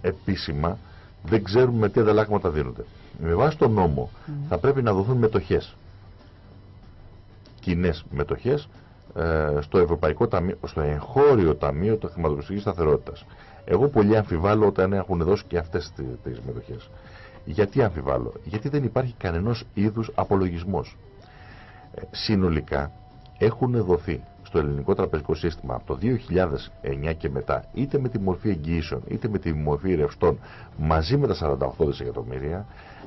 [CLEARS THROAT] επίσημα δεν ξέρουμε τι ανταλλάγματα δίνονται. Με βάση τον νόμο θα πρέπει να δοθούν μετοχές. Κοινές μετοχές ε, στο Ευρωπαϊκό Ταμείο, στο εγχώριο Ταμείο το Χρηματοπιστικής Σταθερότητας. Εγώ πολύ αμφιβάλλω όταν έχουν δώσει και αυτές τις μετοχές. Γιατί αμφιβάλλω; Γιατί δεν υπάρχει κανένας είδους απολογισμός. Ε, συνολικά έχουν δοθεί στο ελληνικό τραπεζικό σύστημα από το 2009 και μετά, είτε με τη μορφή εγγυήσεων, είτε με τη μορφή ρευστών, μαζί με τα 48 δισεκατομμύρια,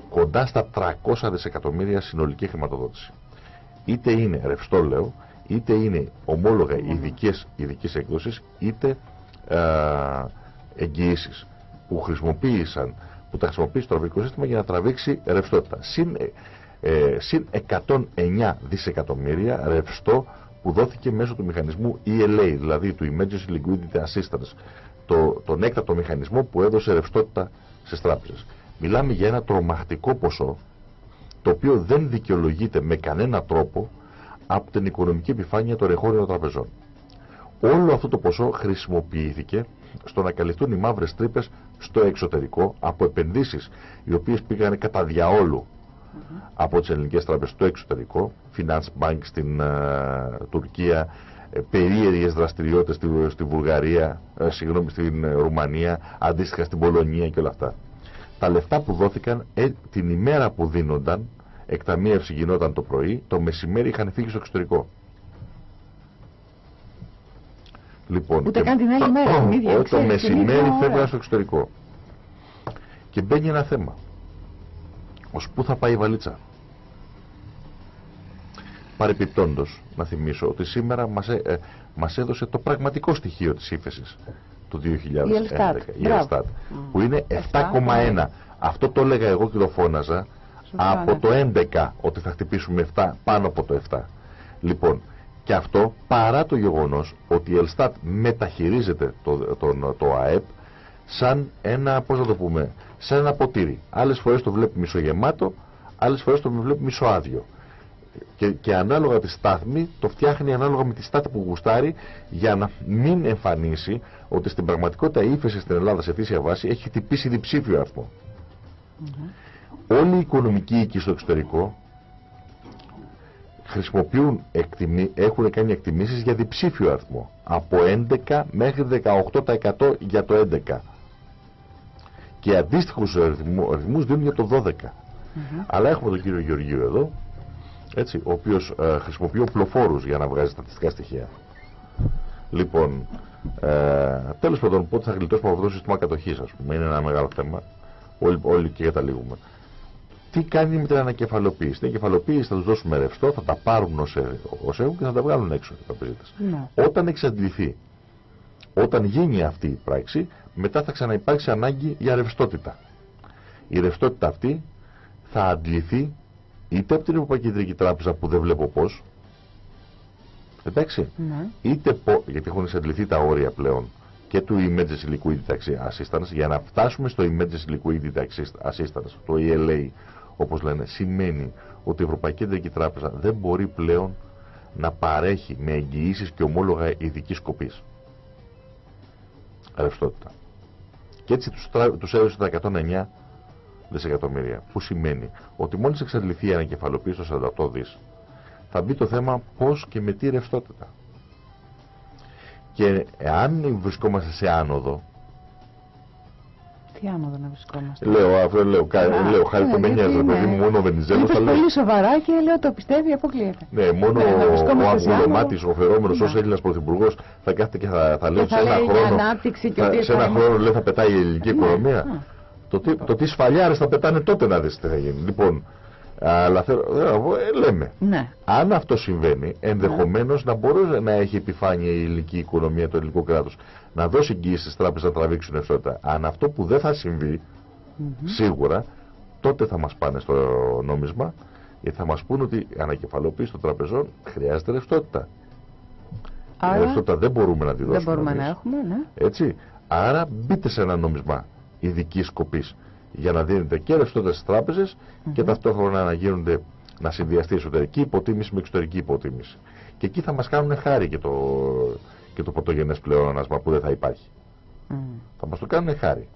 κοντά στα 300 δισεκατομμύρια συνολική χρηματοδότηση. Είτε είναι ρευστό, λέω, είτε είναι ομόλογα ειδικές, ειδικής έκδοσης, είτε ε, εγγυήσεις που χρησιμοποίησαν που τα χρησιμοποίησε το τραπεζικό σύστημα για να τραβήξει ρευστότητα. Συν, ε, συν 109 δισεκατομμύρια ρευστό που δόθηκε μέσω του μηχανισμού ELA, δηλαδή του Emergency Liquidity Assistance, το, τον έκτατο μηχανισμό που έδωσε ρευστότητα στις τράπεζες. Μιλάμε για ένα τρομακτικό ποσό, το οποίο δεν δικαιολογείται με κανένα τρόπο από την οικονομική επιφάνεια των εγχώριων τραπεζών. Όλο αυτό το ποσό χρησιμοποιήθηκε στο να καλυφθούν οι μαύρες τρύπες στο εξωτερικό από επενδύσεις οι οποίες πήγαν κατά διαόλου από τις ελληνικές τράπεζες στο εξωτερικό, Finance Bank στην uh, Τουρκία, ε, περίεργες δραστηριότητες στη, στη Βουλγαρία, ε, συγγνώμη, στην ε, Ρουμανία, αντίστοιχα στην Πολωνία και όλα αυτά. Τα λεφτά που δόθηκαν ε, την ημέρα που δίνονταν, εκταμείευση γινόταν το πρωί, το μεσημέρι είχαν φύγει στο εξωτερικό. Λοιπόν, Ούτε καν την άλλη μέρα. το μεσημέρι φεύγαν στο εξωτερικό. Και μπαίνει ένα θέμα ως πού θα πάει η βαλίτσα; Παρεπιπτόντος, να θυμίσω ότι σήμερα μας, ε, ε, μας έδωσε το πραγματικό στοιχείο της ύφεσης του 2011, η Ελστάτ, που είναι 7,1. Αυτό το έλεγα εγώ και το φώναζα από ναι. το 11 ότι θα χτυπήσουμε 7 πάνω από το 7. Λοιπόν, Και αυτό παρά το γεγονός ότι η Ελστάτ μεταχειρίζεται το, το, το ΑΕΠ σαν ένα, πώς να το πούμε, σαν ένα ποτήρι. Άλλες φορές το βλέπει μισογεμάτο, άλλες φορές το βλέπει μισοάδιο. Και, και ανάλογα τη στάθμη το φτιάχνει ανάλογα με τη στάθμη που γουστάρει για να μην εμφανίσει ότι στην πραγματικότητα η ύφεση στην Ελλάδα σε θύσια βάση έχει χτυπήσει διψήφιο αριθμό. Όλοι οι οικονομικοί οίκοι στο εξωτερικό χρησιμοποιούν, έχουν κάνει εκτιμήσεις για διψήφιο αριθμό. Από 11 μέχρι 18% για το 11. Και αντίστοιχους αριθμούς δίνουν για το 12. Αλλά έχουμε τον κύριο Γεωργίου εδώ, έτσι, ο οποίος ε, χρησιμοποιεί οπλοφόρους για να βγάζει στατιστικά στοιχεία. Λοιπόν, ε, τέλος πάντων, πότε θα γλιτώσουμε από αυτό το σύστημα κατοχής, ας πούμε, είναι ένα μεγάλο θέμα. Όλοι, όλοι και καταλήγουμε τι κάνει με την ανακεφαλοποίηση; Την ανακεφαλοποίηση θα τους δώσουμε ρευστό, θα τα πάρουν ω έχουν και θα τα βγάλουν έξω οι τραπεζίτε. Ναι. Όταν εξαντληθεί, όταν γίνει αυτή η πράξη, μετά θα ξαναυπάρξει ανάγκη για ρευστότητα. Η ρευστότητα αυτή θα αντληθεί είτε από την Ευρωπαϊκή Κεντρική Τράπεζα που δεν βλέπω πώς, εντάξει, ναι. είτε πο, γιατί έχουν εξαντληθεί τα όρια πλέον και του Emergency Liquidity Assistance για να φτάσουμε στο Emergency Liquidity Assistance, το ELA, όπως λένε, σημαίνει ότι η Ευρωπαϊκή Κεντρική Τράπεζα δεν μπορεί πλέον να παρέχει με εγγυήσεις και ομόλογα ειδικής σκοπής. Ρευστότητα. Και έτσι τους, τους έδωσε τα 109 δισεκατομμύρια. Που σημαίνει ότι μόλις εξαντληθεί η ανακεφαλοποίηση στο 48 δις, θα μπει το θέμα πώς και με τι ρευστότητα. Και εάν βρισκόμαστε σε άνοδο, τι άνοδο να βρισκόμαστε. Λέω, αυτό λέω, κα, λέω χάρη το με νοιάζει, παιδί μου, μόνο ο Βενιζέλος θα λέει. πολύ σοβαρά και λέω το πιστεύει, αποκλείεται. Ναι, μόνο ναι, ο Αγκουλωμάτη, ο φερόμενος ω Έλληνας πρωθυπουργός θα κάθεται και θα, θα λέει σε ένα χρόνο. Σε ένα χρόνο λέει θα πετάει η ελληνική ναι. οικονομία. Το, το τι σφαλιάρες θα πετάνε τότε να δεις τι θα γίνει. Λοιπόν, αλλά θέλω, ε, λέμε, ναι. αν αυτό συμβαίνει, ενδεχομένως ναι. να μπορείς να έχει επιφάνεια η ελληνική οικονομία, το ελληνικό κράτος, να δώσει εγγύηση στις τράπεζες να τραβήξουν ευθότητα. Αν αυτό που δεν θα συμβεί, σίγουρα, τότε θα μας πάνε στο νόμισμα, γιατί θα μας πούνε ότι η ανακεφαλοποίηση των τραπεζών χρειάζεται ρευστότητα. Άρα, ρευστότητα δεν μπορούμε να τη δώσουμε. Δεν μπορούμε να έχουμε, ναι. Έτσι. Άρα μπείτε σε ένα νόμισμα ειδικής σκοπής για να δίνετε και ρευστότητα στι τράπεζες και ταυτόχρονα να γίνονται να συνδυαστεί εσωτερική υποτίμηση με εξωτερική υποτίμηση. Και εκεί θα μας κάνουν χάρη και το, και το πρωτογενές πλεόνασμα που δεν θα υπάρχει. Θα μας το κάνουν χάρη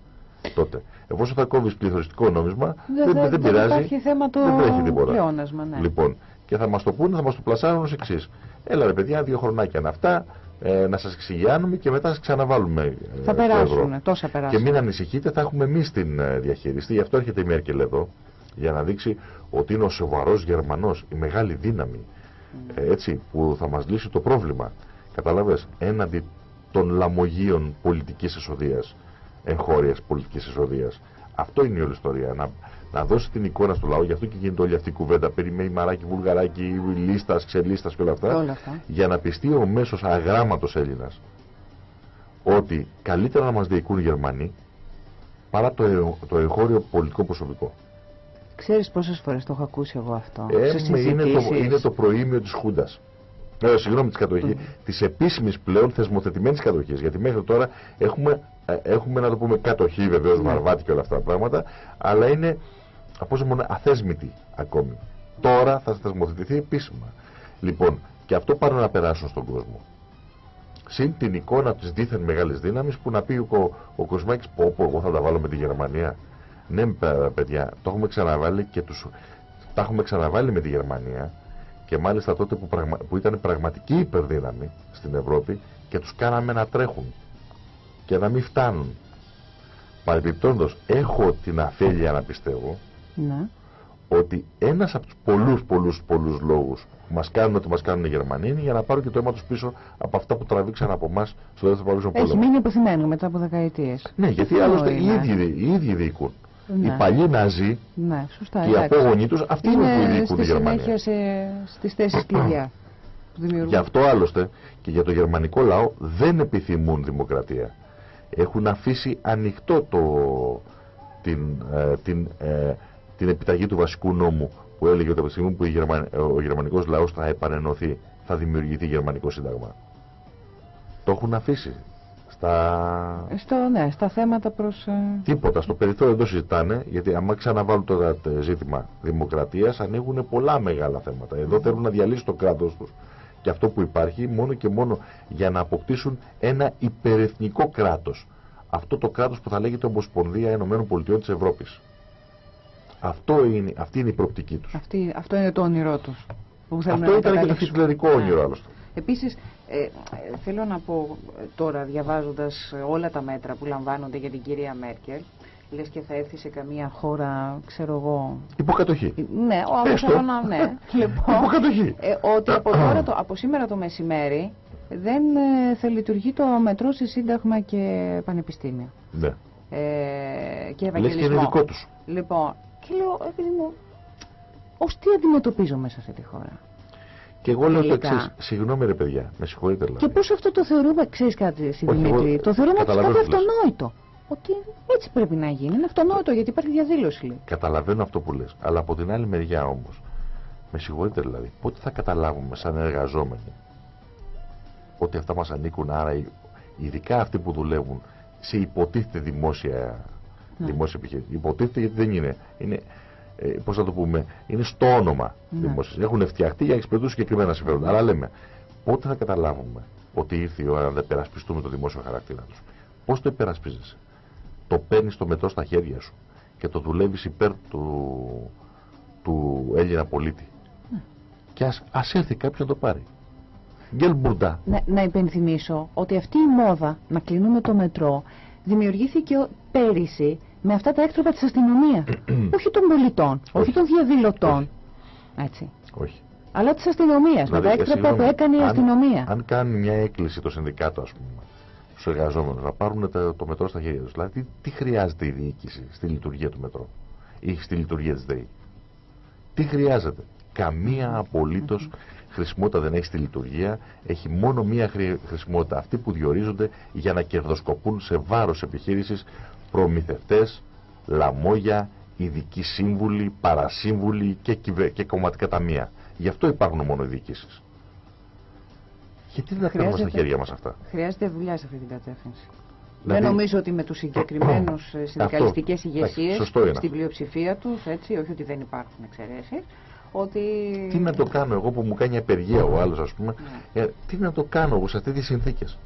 τότε. Εφόσον θα κόβεις πληθωριστικό νόμισμα, δεν, δεν, δεν, πειράζει. Υπάρχει θέμα το δεν τρέχει τίποτα. Πλεόνασμα, ναι. Λοιπόν, και θα μας το πούνε, θα μας το πλασάρουν ως εξής. Έλα ρε παιδιά, δύο χρονάκια είναι αυτά ε, να σας εξηγιάνουμε και μετά σας ξαναβάλουμε ε, θα περάσουν, τόσα περάσουν. Και μην ανησυχείτε, θα έχουμε εμείς την ε, διαχείριστη. Γι' αυτό έρχεται η Μέρκελ εδώ, για να δείξει ότι είναι ο σοβαρός Γερμανός, η μεγάλη δύναμη, ε, έτσι, που θα μας λύσει το πρόβλημα. Καταλαβες, έναντι των λαμογίων πολιτικής εσοδείας, εγχώριας πολιτικής εσοδείας. Αυτό είναι η όλη ιστορία. Να, να δώσει την εικόνα στο λαό, γι' αυτό και γίνεται όλη αυτή η κουβέντα περί μαράκι, βουλγαράκι, λίστας, ξελίστας και όλα αυτά, όλα αυτά. Για να πιστεί ο μέσος αγράμματος Έλληνας ότι καλύτερα να μας διοικούν οι Γερμανοί παρά το, το εγχώριο πολιτικό προσωπικό. Ξέρεις πόσες φορές το έχω ακούσει εγώ αυτό; Ε, είναι, το, είναι το προήμιο της Χούντας. Ε, συγγνώμη, της κατοχής, mm. της επίσημης πλέον θεσμοθετημένης κατοχής. Γιατί μέχρι τώρα έχουμε, ε, έχουμε να το πούμε κατοχή βεβαίως, mm. Μαρβάτη και όλα αυτά τα πράγματα, αλλά είναι μόνο αθέσμητη ακόμη. Τώρα θα θεσμοθετηθεί επίσημα. Λοιπόν, και αυτό πάρουν να περάσουν στον κόσμο. Συν την εικόνα της δίθεν μεγάλης δύναμης που να πει ο, ο Κοσμάκης, πω, πω, εγώ θα τα βάλω με τη Γερμανία. Ναι, παιδιά, το έχουμε ξαναβάλει και τους, τα έχουμε ξαναβάλει με τη Γερμανία και μάλιστα τότε που, πραγμα, που ήταν πραγματική υπερδύναμη στην Ευρώπη και τους κάναμε να τρέχουν και να μην φτάνουν. Παρεμπιπτόντως, έχω την αφέλεια να πιστεύω ναι. ότι ένας από τους πολλούς πολλούς πολλούς λόγους που μας κάνουν ότι μας κάνουν οι Γερμανοί είναι για να πάρουν και το αίμα τους πίσω από αυτά που τραβήξαν από εμάς στο δεύτερο παγκόσμιο πόλεμο. Έχει μείνει αποθυμένο μετά από δεκαετίες. Ναι, γιατί άλλωστε οι ίδιοι, οι ίδιοι διοικούν. Ναι. Οι παλιοί Ναζί ναι, σωστά, και οι απόγονοι τους αυτοί είναι, είναι που διοικούν τη Γερμανία. Σε, στις θέσεις κλειδιά. Γι' αυτό άλλωστε και για το γερμανικό λαό δεν επιθυμούν δημοκρατία. Έχουν αφήσει ανοιχτό το, την, ε, την ε, την επιταγή του βασικού νόμου που έλεγε ότι από τη στιγμή που ο γερμανικός λαός θα επανενωθεί, θα θα δημιουργηθεί γερμανικό σύνταγμα. Το έχουν αφήσει. Στα... Στο, ναι, στα θέματα προς... Ε, Τίποτα. Στο περιθώριο δεν το συζητάνε, γιατί άμα ξαναβάλουν το ζήτημα δημοκρατίας, ανοίγουν πολλά μεγάλα θέματα. Εδώ θέλουν να διαλύσουν το κράτος τους και αυτό που υπάρχει μόνο και μόνο για να αποκτήσουν ένα υπερεθνικό κράτος. Αυτό το κράτος που θα λέγεται Ομοσπονδία Ενωμένων Πολιτειών της Ευρώπης. Αυτό είναι, αυτή είναι η προοπτική τους. Αυτή, αυτό είναι το όνειρό τους. Αυτό ήταν και το χιτλερικό όνειρο ναι. άλλωστε. Επίσης, ε, θέλω να πω τώρα, διαβάζοντας όλα τα μέτρα που λαμβάνονται για την κυρία Μέρκελ, λες και θα έρθει σε καμία χώρα, ξέρω εγώ... Υποκατοχή. Ναι, ο θέλω να... Ναι. [LAUGHS] λοιπόν, Υποκατοχή. Ε, ότι από, τώρα το, από σήμερα το μεσημέρι δεν ε, θα λειτουργεί το μετρό σε σύνταγμα και πανεπιστήμια. Ναι. Ε, και ευαγγελισμό. Λες και είναι δικό τους. Λοιπόν, και λέω, επειδή μου, ως τι αντιμετωπίζω μέσα σε αυτή τη χώρα; Και εγώ λέω το εξής. Συγγνώμη, ρε παιδιά, με συγχωρείτε δηλαδή. Και πώς αυτό το θεωρούμε, ξέρεις κάτι, εσύ Δημήτρη, το θεωρούμε κάτι αυτονόητο. Ότι έτσι πρέπει να γίνει. Είναι αυτονόητο γιατί υπάρχει διαδήλωση. Λέει. Καταλαβαίνω αυτό που λες. Αλλά από την άλλη μεριά όμως, με συγχωρείτε δηλαδή, πότε θα καταλάβουμε σαν εργαζόμενοι ότι αυτά μας ανήκουν, άρα ειδικά αυτοί που δουλεύουν σε υποτίθεται δημόσια, ναι. δημόσια επιχείρηση. Υποτίθεται γιατί δεν είναι. Είναι ε, πώς θα το πούμε, είναι στο όνομα ναι. Έχουν φτιαχτεί για να εξυπηρετούν συγκεκριμένα συμφέροντα. Αλλά λέμε, πότε θα καταλάβουμε ότι ήρθε η ώρα να υπερασπιστούμε το δημόσιο χαρακτήρα τους; Πώς το υπερασπίζεσαι. Το παίρνεις το μετρό στα χέρια σου και το δουλεύεις υπέρ του, του Έλληνα πολίτη. Ναι. Και ας, ας έρθει κάποιος να το πάρει. Γκέλ Μπουρντά. Να, να υπενθυμίσω ότι αυτή η μόδα να κλείνουμε το μετρό δημιουργήθηκε πέρυσι με αυτά τα έκτροπα της αστυνομίας. [CLEARS THROAT] όχι των πολιτών, όχι, των διαδηλωτών. Έτσι. Όχι. Αλλά της αστυνομίας, με τα έκτροπα που έκανε η αστυνομία. Αν κάνει μια έκκληση το συνδικάτο, ας πούμε, στου εργαζόμενους να πάρουν το, το μετρό στα χέρια τους. Δηλαδή, τι χρειάζεται η διοίκηση στη λειτουργία του μετρό ή στη λειτουργία της ΔΕΗ; Τι χρειάζεται; Καμία απολύτως χρησιμότητα δεν έχει στη λειτουργία. Έχει μόνο μία χρησιμότητα. Αυτοί που διορίζονται για να κερδοσκοπούν σε βάρος επιχείρησης προμηθευτές, λαμόγια, ειδικοί σύμβουλοι, παρασύμβουλοι και, και κομματικά ταμεία. Γι' αυτό υπάρχουν μόνο οι διοικήσεις. Γιατί δεν τα κάνουμε στα χέρια μας αυτά; Χρειάζεται δουλειά σε αυτή την κατεύθυνση. Δηλαδή... Δεν νομίζω ότι με τους συγκεκριμένους ε, συνδικαλιστικές ηγεσίες, στην πλειοψηφία τους, έτσι, όχι ότι δεν υπάρχουν εξαιρέσεις, ότι... Τι να το κάνω εγώ που μου κάνει απεργία ο άλλος, ας πούμε, ναι. ε, τι να το κάνω εγώ σε αυτές τις συνθήκες;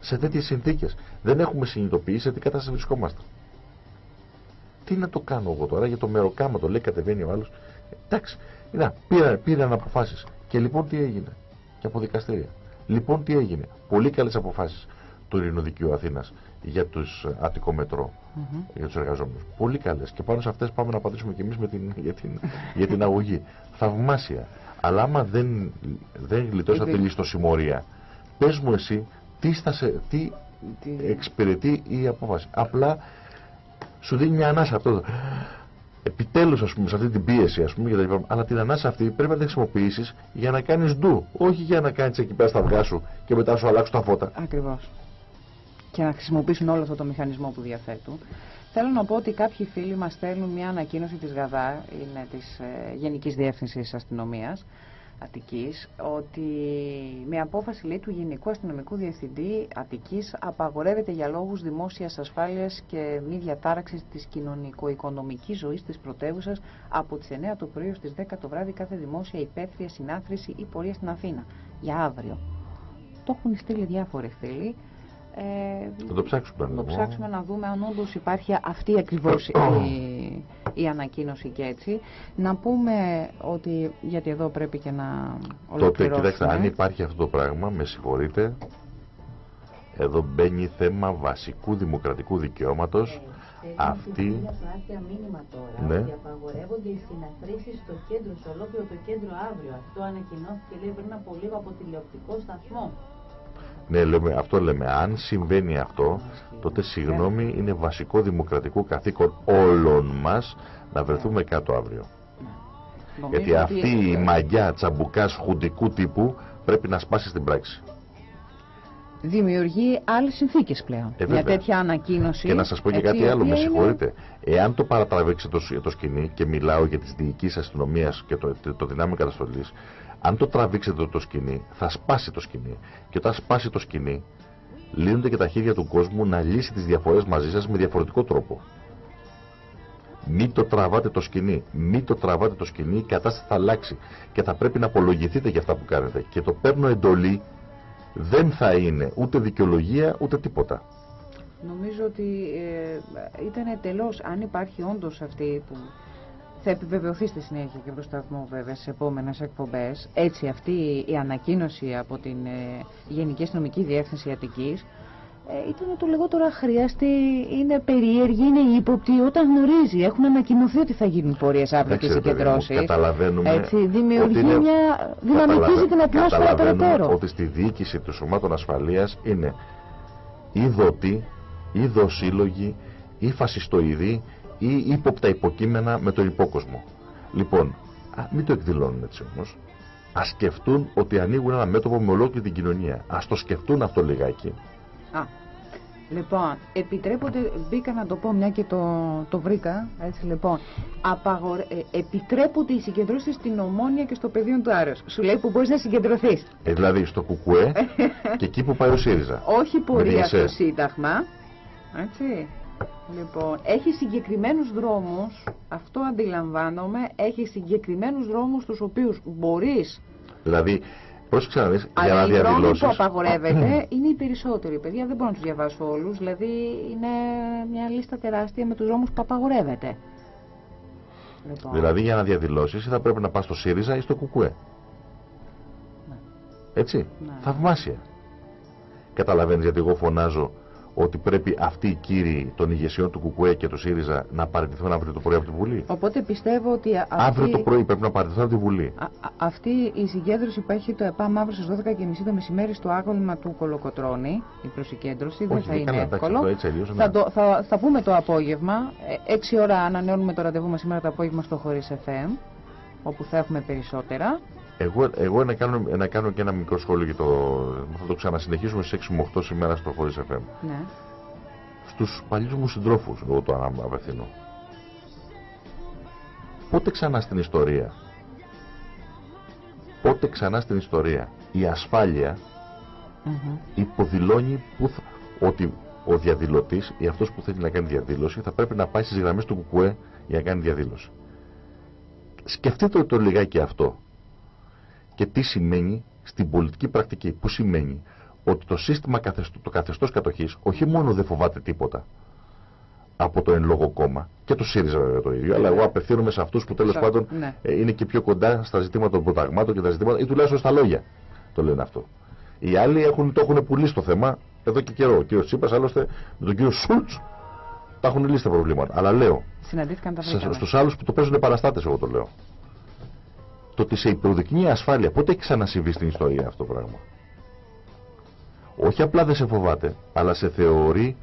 Σε τέτοιε συνθήκες. Δεν έχουμε συνειδητοποιήσει σε τι κατάσταση βρισκόμαστε. Τι να το κάνω εγώ τώρα για το μεροκάμα, το λέει κατεβαίνει ο άλλος. Εντάξει, να, πήραν, πήραν αποφάσεις. Και λοιπόν τι έγινε; Και από δικαστήρια. Λοιπόν τι έγινε. Πολύ καλές αποφάσεις του Ειρηνοδικείου Αθήνας για τους Αττικό Μετρό, mm -hmm. για τους εργαζόμενους. Πολύ καλές. Και πάνω σε αυτές πάμε να πατήσουμε κι εμείς για, την, για την αγωγή. Θαυμάσια. Αλλά άμα δεν, δεν γλιτώσατε ληστοσημωρία, πες μου εσύ τι, στασε, τι, εξυπηρετεί η απόφαση. Απλά σου δίνει μια ανάσα αυτό. Επιτέλους, ας πούμε, σε αυτή την πίεση, ας πούμε, για τα Αλλά την ανάσα αυτή πρέπει να την χρησιμοποιήσεις για να κάνεις ντου. Όχι για να κάνεις εκεί πέρα στα αυγά σου και μετά σου αλλάξουν τα φώτα. Ακριβώς. Και να χρησιμοποιήσουν όλο αυτό το μηχανισμό που διαθέτουν. Θέλω να πω ότι κάποιοι φίλοι μας στέλνουν μια ανακοίνωση της ΓΑΔΑ, είναι της ε, Γενικής Διεύθυνσης Αστυνομίας, Αττικής ότι με απόφαση λέει, του Γενικού Αστυνομικού Διευθυντή Αττικής απαγορεύεται για λόγους δημόσιας ασφάλειας και μη διατάραξης της κοινωνικο-οικονομικής ζωής της πρωτεύουσας από τις 9 το πρωί ως τις 10 το βράδυ κάθε δημόσια υπαίθρια συνάθρηση ή πορεία στην Αθήνα για αύριο. Το έχουν στείλει διάφοροι φίλοι. Ε, θα το ψάξουμε. Θα το ψάξουμε να δούμε αν όντως υπάρχει αυτή ακριβώς η, η ανακοίνωση και έτσι. Να πούμε ότι, γιατί εδώ πρέπει και να ολοκληρώσουμε. Τότε, κοιτάξτε, αν υπάρχει αυτό το πράγμα, με συγχωρείτε, εδώ μπαίνει θέμα βασικού δημοκρατικού δικαιώματος ε, αυτή... μήνυμα τώρα ναι. ότι απαγορεύονται οι συναθρήσεις στο κέντρο, σε ολόκληρο το κέντρο αύριο. Αυτό ανακοινώθηκε λέει πριν από λίγο από τηλεοπτικό σταθμό. Ναι, λέμε, αυτό λέμε. Αν συμβαίνει αυτό, τότε συγγνώμη είναι βασικό δημοκρατικό καθήκον όλων μας να βρεθούμε κάτω αύριο. Γιατί αυτή η μαγιά τσαμπουκάς χουντικού τύπου πρέπει να σπάσει στην πράξη. Δημιουργεί άλλες συνθήκες πλέον ε, για τέτοια ανακοίνωση. Και να σας πω και κάτι άλλο, με συγχωρείτε. Εάν το παρατραβήξει το, το σκηνή και μιλάω για τις διοικήσεις αστυνομίας και το, το δυνάμει καταστολής, Αν το τραβήξετε το σκηνή, θα σπάσει το σκηνή. Και όταν σπάσει το σκηνή, λύνονται και τα χέρια του κόσμου να λύσει τις διαφορές μαζί σας με διαφορετικό τρόπο. Μην το τραβάτε το σκηνή. Μην το τραβάτε το σκηνή, η κατάσταση θα αλλάξει. Και θα πρέπει να απολογηθείτε για αυτά που κάνετε. Και το παίρνω εντολή δεν θα είναι ούτε δικαιολογία ούτε τίποτα. Νομίζω ότι ε, ήταν εντελώς, αν υπάρχει όντως αυτή που θα επιβεβαιωθεί στη συνέχεια και προς σταθμό βέβαια στι επόμενες εκπομπές. Έτσι, αυτή η ανακοίνωση από την ε, Γενική Αστυνομική Διεύθυνση Αττικής ε, ήταν το λιγότερο αχρίαστη, είναι περίεργη, είναι ύποπτη όταν γνωρίζει. Έχουν ανακοινωθεί ότι θα γίνουν πορείες αύριο και συγκεντρώσει. Καταλαβαίνουμε. Έτσι, δημιουργεί είναι... μια. δυναμικίζει την ατμόσφαιρα περαιτέρω. Ότι στη διοίκηση των σωμάτων ασφαλείας είναι ή δότη, ή δοσύλλογοι, ή φασιστοειδή, ή ύποπτα υποκείμενα με τον υπόκοσμο. Λοιπόν, α, μην το εκδηλώνουν έτσι όμως. Α σκεφτούν ότι ανοίγουν ένα μέτωπο με ολόκληρη την κοινωνία. Α το σκεφτούν αυτό λιγάκι. Α, λοιπόν, επιτρέπονται, μπήκα να το πω μια και το, το βρήκα, έτσι λοιπόν, απαγορε, ε, επιτρέπονται οι συγκεντρώσεις στην Ομόνια και στο πεδίο του Άρεος. Σου λέει που μπορείς να συγκεντρωθείς. Ε, δηλαδή στο Κουκουέ [LAUGHS] και εκεί που πάει ο ΣΥΡΙΖΑ. Όχι πορεία στο Σύνταγμα, έτσι. Λοιπόν, έχει συγκεκριμένους δρόμους, αυτό αντιλαμβάνομαι, έχει συγκεκριμένους δρόμους τους οποίους μπορείς... Δηλαδή, Πρόσεξε να δεις, για να διαδηλώσεις. που απαγορεύεται είναι οι περισσότεροι. Παιδιά δεν μπορώ να τους διαβάσω όλους. Δηλαδή είναι μια λίστα τεράστια με τους δρόμους που απαγορεύεται. Λοιπόν. Δηλαδή για να διαδηλώσεις θα πρέπει να πας στο ΣΥΡΙΖΑ ή στο ΚΟΚΟΕ. Ναι. Έτσι. Ναι. Θαυμάσια. Καταλαβαίνεις γιατί εγώ φωνάζω ότι πρέπει αυτοί οι κύριοι των ηγεσιών του Κουκουέ και του ΣΥΡΙΖΑ να παραιτηθούν αύριο το πρωί από τη Βουλή; Οπότε πιστεύω ότι. Αυτή... Αύριο το πρωί πρέπει να παραιτηθούν από τη Βουλή. Α, αυτή η συγκέντρωση που έχει το ΕΠΑΜ αύριο στις 12.30 το μεσημέρι στο άγωνμα του Κολοκοτρώνη, η προσυκέντρωση, δεν θα είναι καλά, εύκολο. Εντάξει, έτσι, θα, το, θα, θα πούμε το απόγευμα. 6 ε, ώρα ανανεώνουμε το ραντεβού μας σήμερα το απόγευμα στο Χωρίς FM, όπου θα έχουμε περισσότερα. Εγώ, εγώ να, κάνω, να κάνω και ένα μικρό σχόλιο για το. Θα το ξανασυνεχίσουμε στις 6 με 8 σήμερα στο Χωρίς FM. Ναι. Στους παλιούς μου συντρόφους, εγώ το απευθύνω. Πότε ξανά στην ιστορία. Πότε ξανά στην ιστορία η ασφάλεια mm υποδηλώνει που θα, ότι ο διαδηλωτής ή αυτός που θέλει να κάνει διαδήλωση θα πρέπει να πάει στις γραμμές του Κουκουέ για να κάνει διαδήλωση. Σκεφτείτε το λιγάκι αυτό και τι σημαίνει στην πολιτική πρακτική. Που σημαίνει ότι το σύστημα καθεστώ, το καθεστώς κατοχής όχι μόνο δεν φοβάται τίποτα από το εν λόγω κόμμα και το ΣΥΡΙΖΑ βέβαια το ίδιο, αλλά εγώ απευθύνομαι σε αυτούς που τέλος πάντων ναι. ε, είναι και πιο κοντά στα ζητήματα των προταγμάτων και τα ζητήματα ή τουλάχιστον στα λόγια το λένε αυτό. Οι άλλοι έχουν, το έχουν πουλήσει το θέμα εδώ και καιρό. Ο κ. Τσίπρα άλλωστε με τον κ. Σούλτς τα έχουν λύσει τα προβλήματα. Αλλά λέω στους άλλους που το παίζουν παραστάτε, εγώ το λέω το ότι σε υποδεικνύει ασφάλεια. Πότε έχει ξανασυμβεί στην ιστορία αυτό το πράγμα; Όχι απλά δεν σε φοβάται, αλλά σε θεωρεί,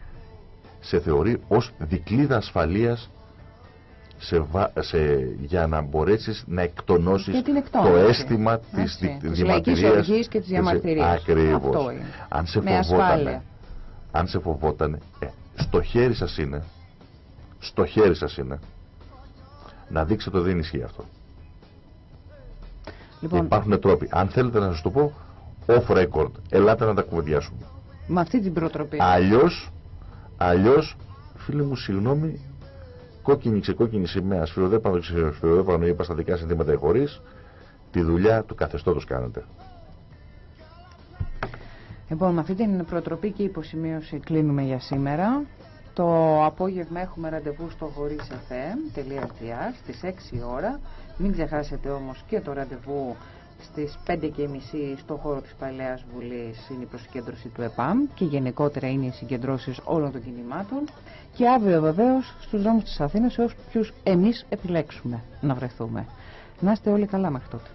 σε θεωρεί ως δικλίδα ασφαλείας σε, σε, για να μπορέσεις να εκτονώσεις το αίσθημα της διαμαρτυρίας και της διαμαρτυρίας. Ακριβώς. Αν σε φοβότανε, αν σε φοβότανε, ε, στο χέρι σας είναι, στο χέρι σας είναι, να δείξετε ότι δεν ισχύει αυτό. Λοιπόν, Υπάρχουν τρόποι. Αν θέλετε να σας το πω, off record. Ελάτε να τα κουβεντιάσουμε. Με αυτή την προτροπή. Αλλιώς, αλλιώς, φίλοι μου, συγγνώμη, κόκκινη ξεκόκκινη σημαία, σφυροδέπανο σφυροδέπανο είπα στα δικά συνθήματα ή χωρίς, τη δουλειά του καθεστώτος κάνετε. Λοιπόν, με αυτή την προτροπή και υποσημείωση κλείνουμε για σήμερα. Το απόγευμα έχουμε ραντεβού στο χωρίσfm.gr στις 6 ώρα. Μην ξεχάσετε όμως και το ραντεβού στις 5.30 στο χώρο της Παλαιάς Βουλής είναι η προσκέντρωση του ΕΠΑΜ και γενικότερα είναι οι συγκεντρώσεις όλων των κινημάτων και αύριο βεβαίως στους δρόμους της Αθήνας σε όποιους εμείς επιλέξουμε να βρεθούμε. Να είστε όλοι καλά μέχρι τότε.